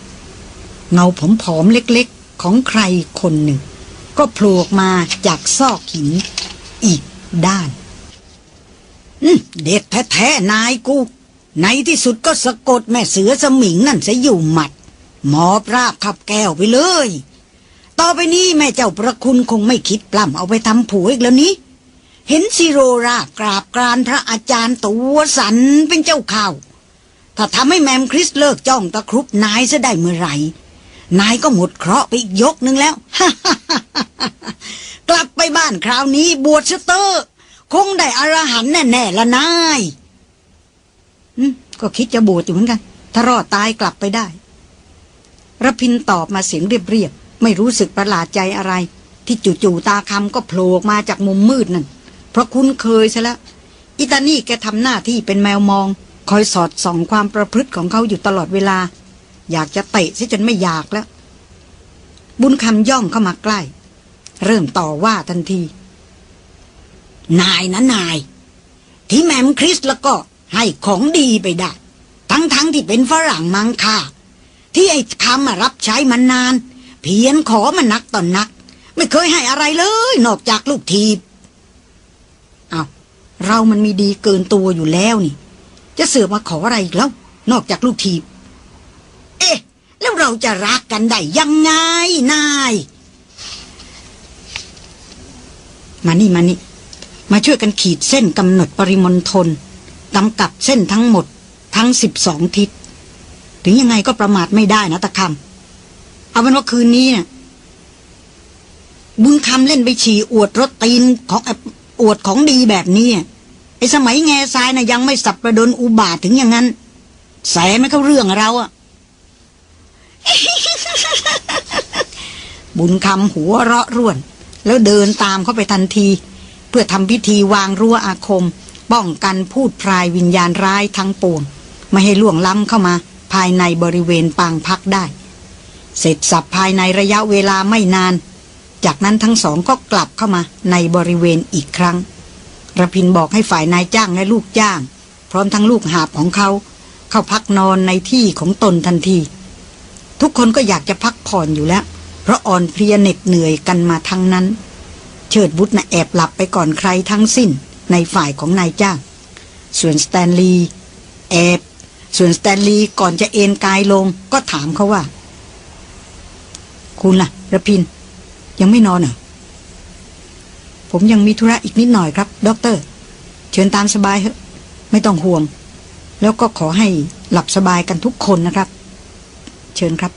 เงาผอมๆเล็กๆ ของใครคนหนึ่ง ก็โผล่มาจากซอกหินอีกด้านเด็ดแท้ๆนายกูในที่สุดก็สะกดแม่เสือสมิงนั่นจะอยู่หมัด หมอปราบขับแก้วไปเลย ต่อไปนี้แม่เจ้าประคุณคงไม่คิดปล้ำเอาไปทำผัวอีกแล้วนี้ เห็นซิโรรากราบกรานพระอาจารย์ตัวสันเป็นเจ้าข่าว ถ้าทำให้แมมคริสเลิกจ้องตะครุบนายซะได้เมื่อไหร่ นายก็หมดเคราะห์ไปอีกยกหนึ่งแล้ว กลับไปบ้านคราวนี้บวชเตอร์ คงได้อรหันแน่ๆละนายก็คิดจะบวชอยู่เหมือนกัน ถ้ารอดตายกลับไปได้ระพินตอบมาเสียงเรียบๆ ไม่รู้สึกประหลาดใจอะไร ที่จู่ๆตาคำก็โผล่มาจากมุมมืดนั่น เพราะคุ้นเคยซะแล้วอิตานี่แกทำหน้าที่เป็นแมวมอง คอยสอดส่องความประพฤติของเขาอยู่ตลอดเวลา อยากจะเตะซะจนไม่อยากแล้ว บุญคำย่องเข้ามาใกล้ เริ่มต่อว่าทันที นายนะนาย ที่แมมคริสแล้วก็ให้ของดีไปได้ ทั้งๆทที่เป็นฝรั่งมังค่าที่ไอ้คำรับใช้มันนาน เพียนขอมันนักต่อนนัก ไม่เคยให้อะไรเลย นอกจากลูกทีบเอาเรามันมีดีเกินตัวอยู่แล้วนี่ จะเสือมาขออะไรอีกแล้ว นอกจากลูกทีบ เอ๊ะ แล้วเราจะรักกันได้ยังไงนายมานี่มานี่ มาช่วยกันขีดเส้นกำหนดปริมณฑลกำกับเส้นทั้งหมด ทั้งสิบสองทิศ ถึงยังไงก็ประมาทไม่ได้นะตะคำ เอาเป็นว่าคืนนี้นี่ยบุญคำเล่นไปฉี่อวดรถตีนของอวดของดีแบบนี้ไอ้สมัยแง่ทรายนะ่ะยังไม่สับประดนอุบาทถึงอย่างนั้น แสไม่เข้าเรื่องเราอะบุญคำหัวเราะร่วน แล้วเดินตามเข้าไปทันที เพื่อทำพิธีวางรั้วอาคม ป้องกันพูดพรายวิญญาณร้ายทั้งปวง ไม่ให้ล่วงล้ำเข้ามา ภายในบริเวณปางพักได้ เสร็จสับภายในระยะเวลาไม่นาน จากนั้นทั้งสองก็กลับเข้ามาในบริเวณอีกครั้งรพินทร์บอกให้ฝ่ายนายจ้างและลูกจ้าง พร้อมทั้งลูกหาบของเขา เข้าพักนอนในที่ของตนทันที ทุกคนก็อยากจะพักผ่อนอยู่แล้ว เพราะอ่อนเพลียเหน็ดเหนื่อยกันมาทั้งนั้น เชิดวุธน่ะแอบหลับไปก่อนใครทั้งสิ้นในฝ่ายของนายจ้าง ส่วนสแตนลีย์แอบ ส่วนสแตนลีย์ก่อนจะเอนกายลงก็ถามเขาว่า คุณล่ะรพินทร์ ยังไม่นอนเหรอผมยังมีธุระอีกนิดหน่อยครับ ด็อกเตอร์ เชิญตามสบายเถอะ ไม่ต้องห่วง แล้วก็ขอให้หลับสบายกันทุกคนนะครับ เชิญครับ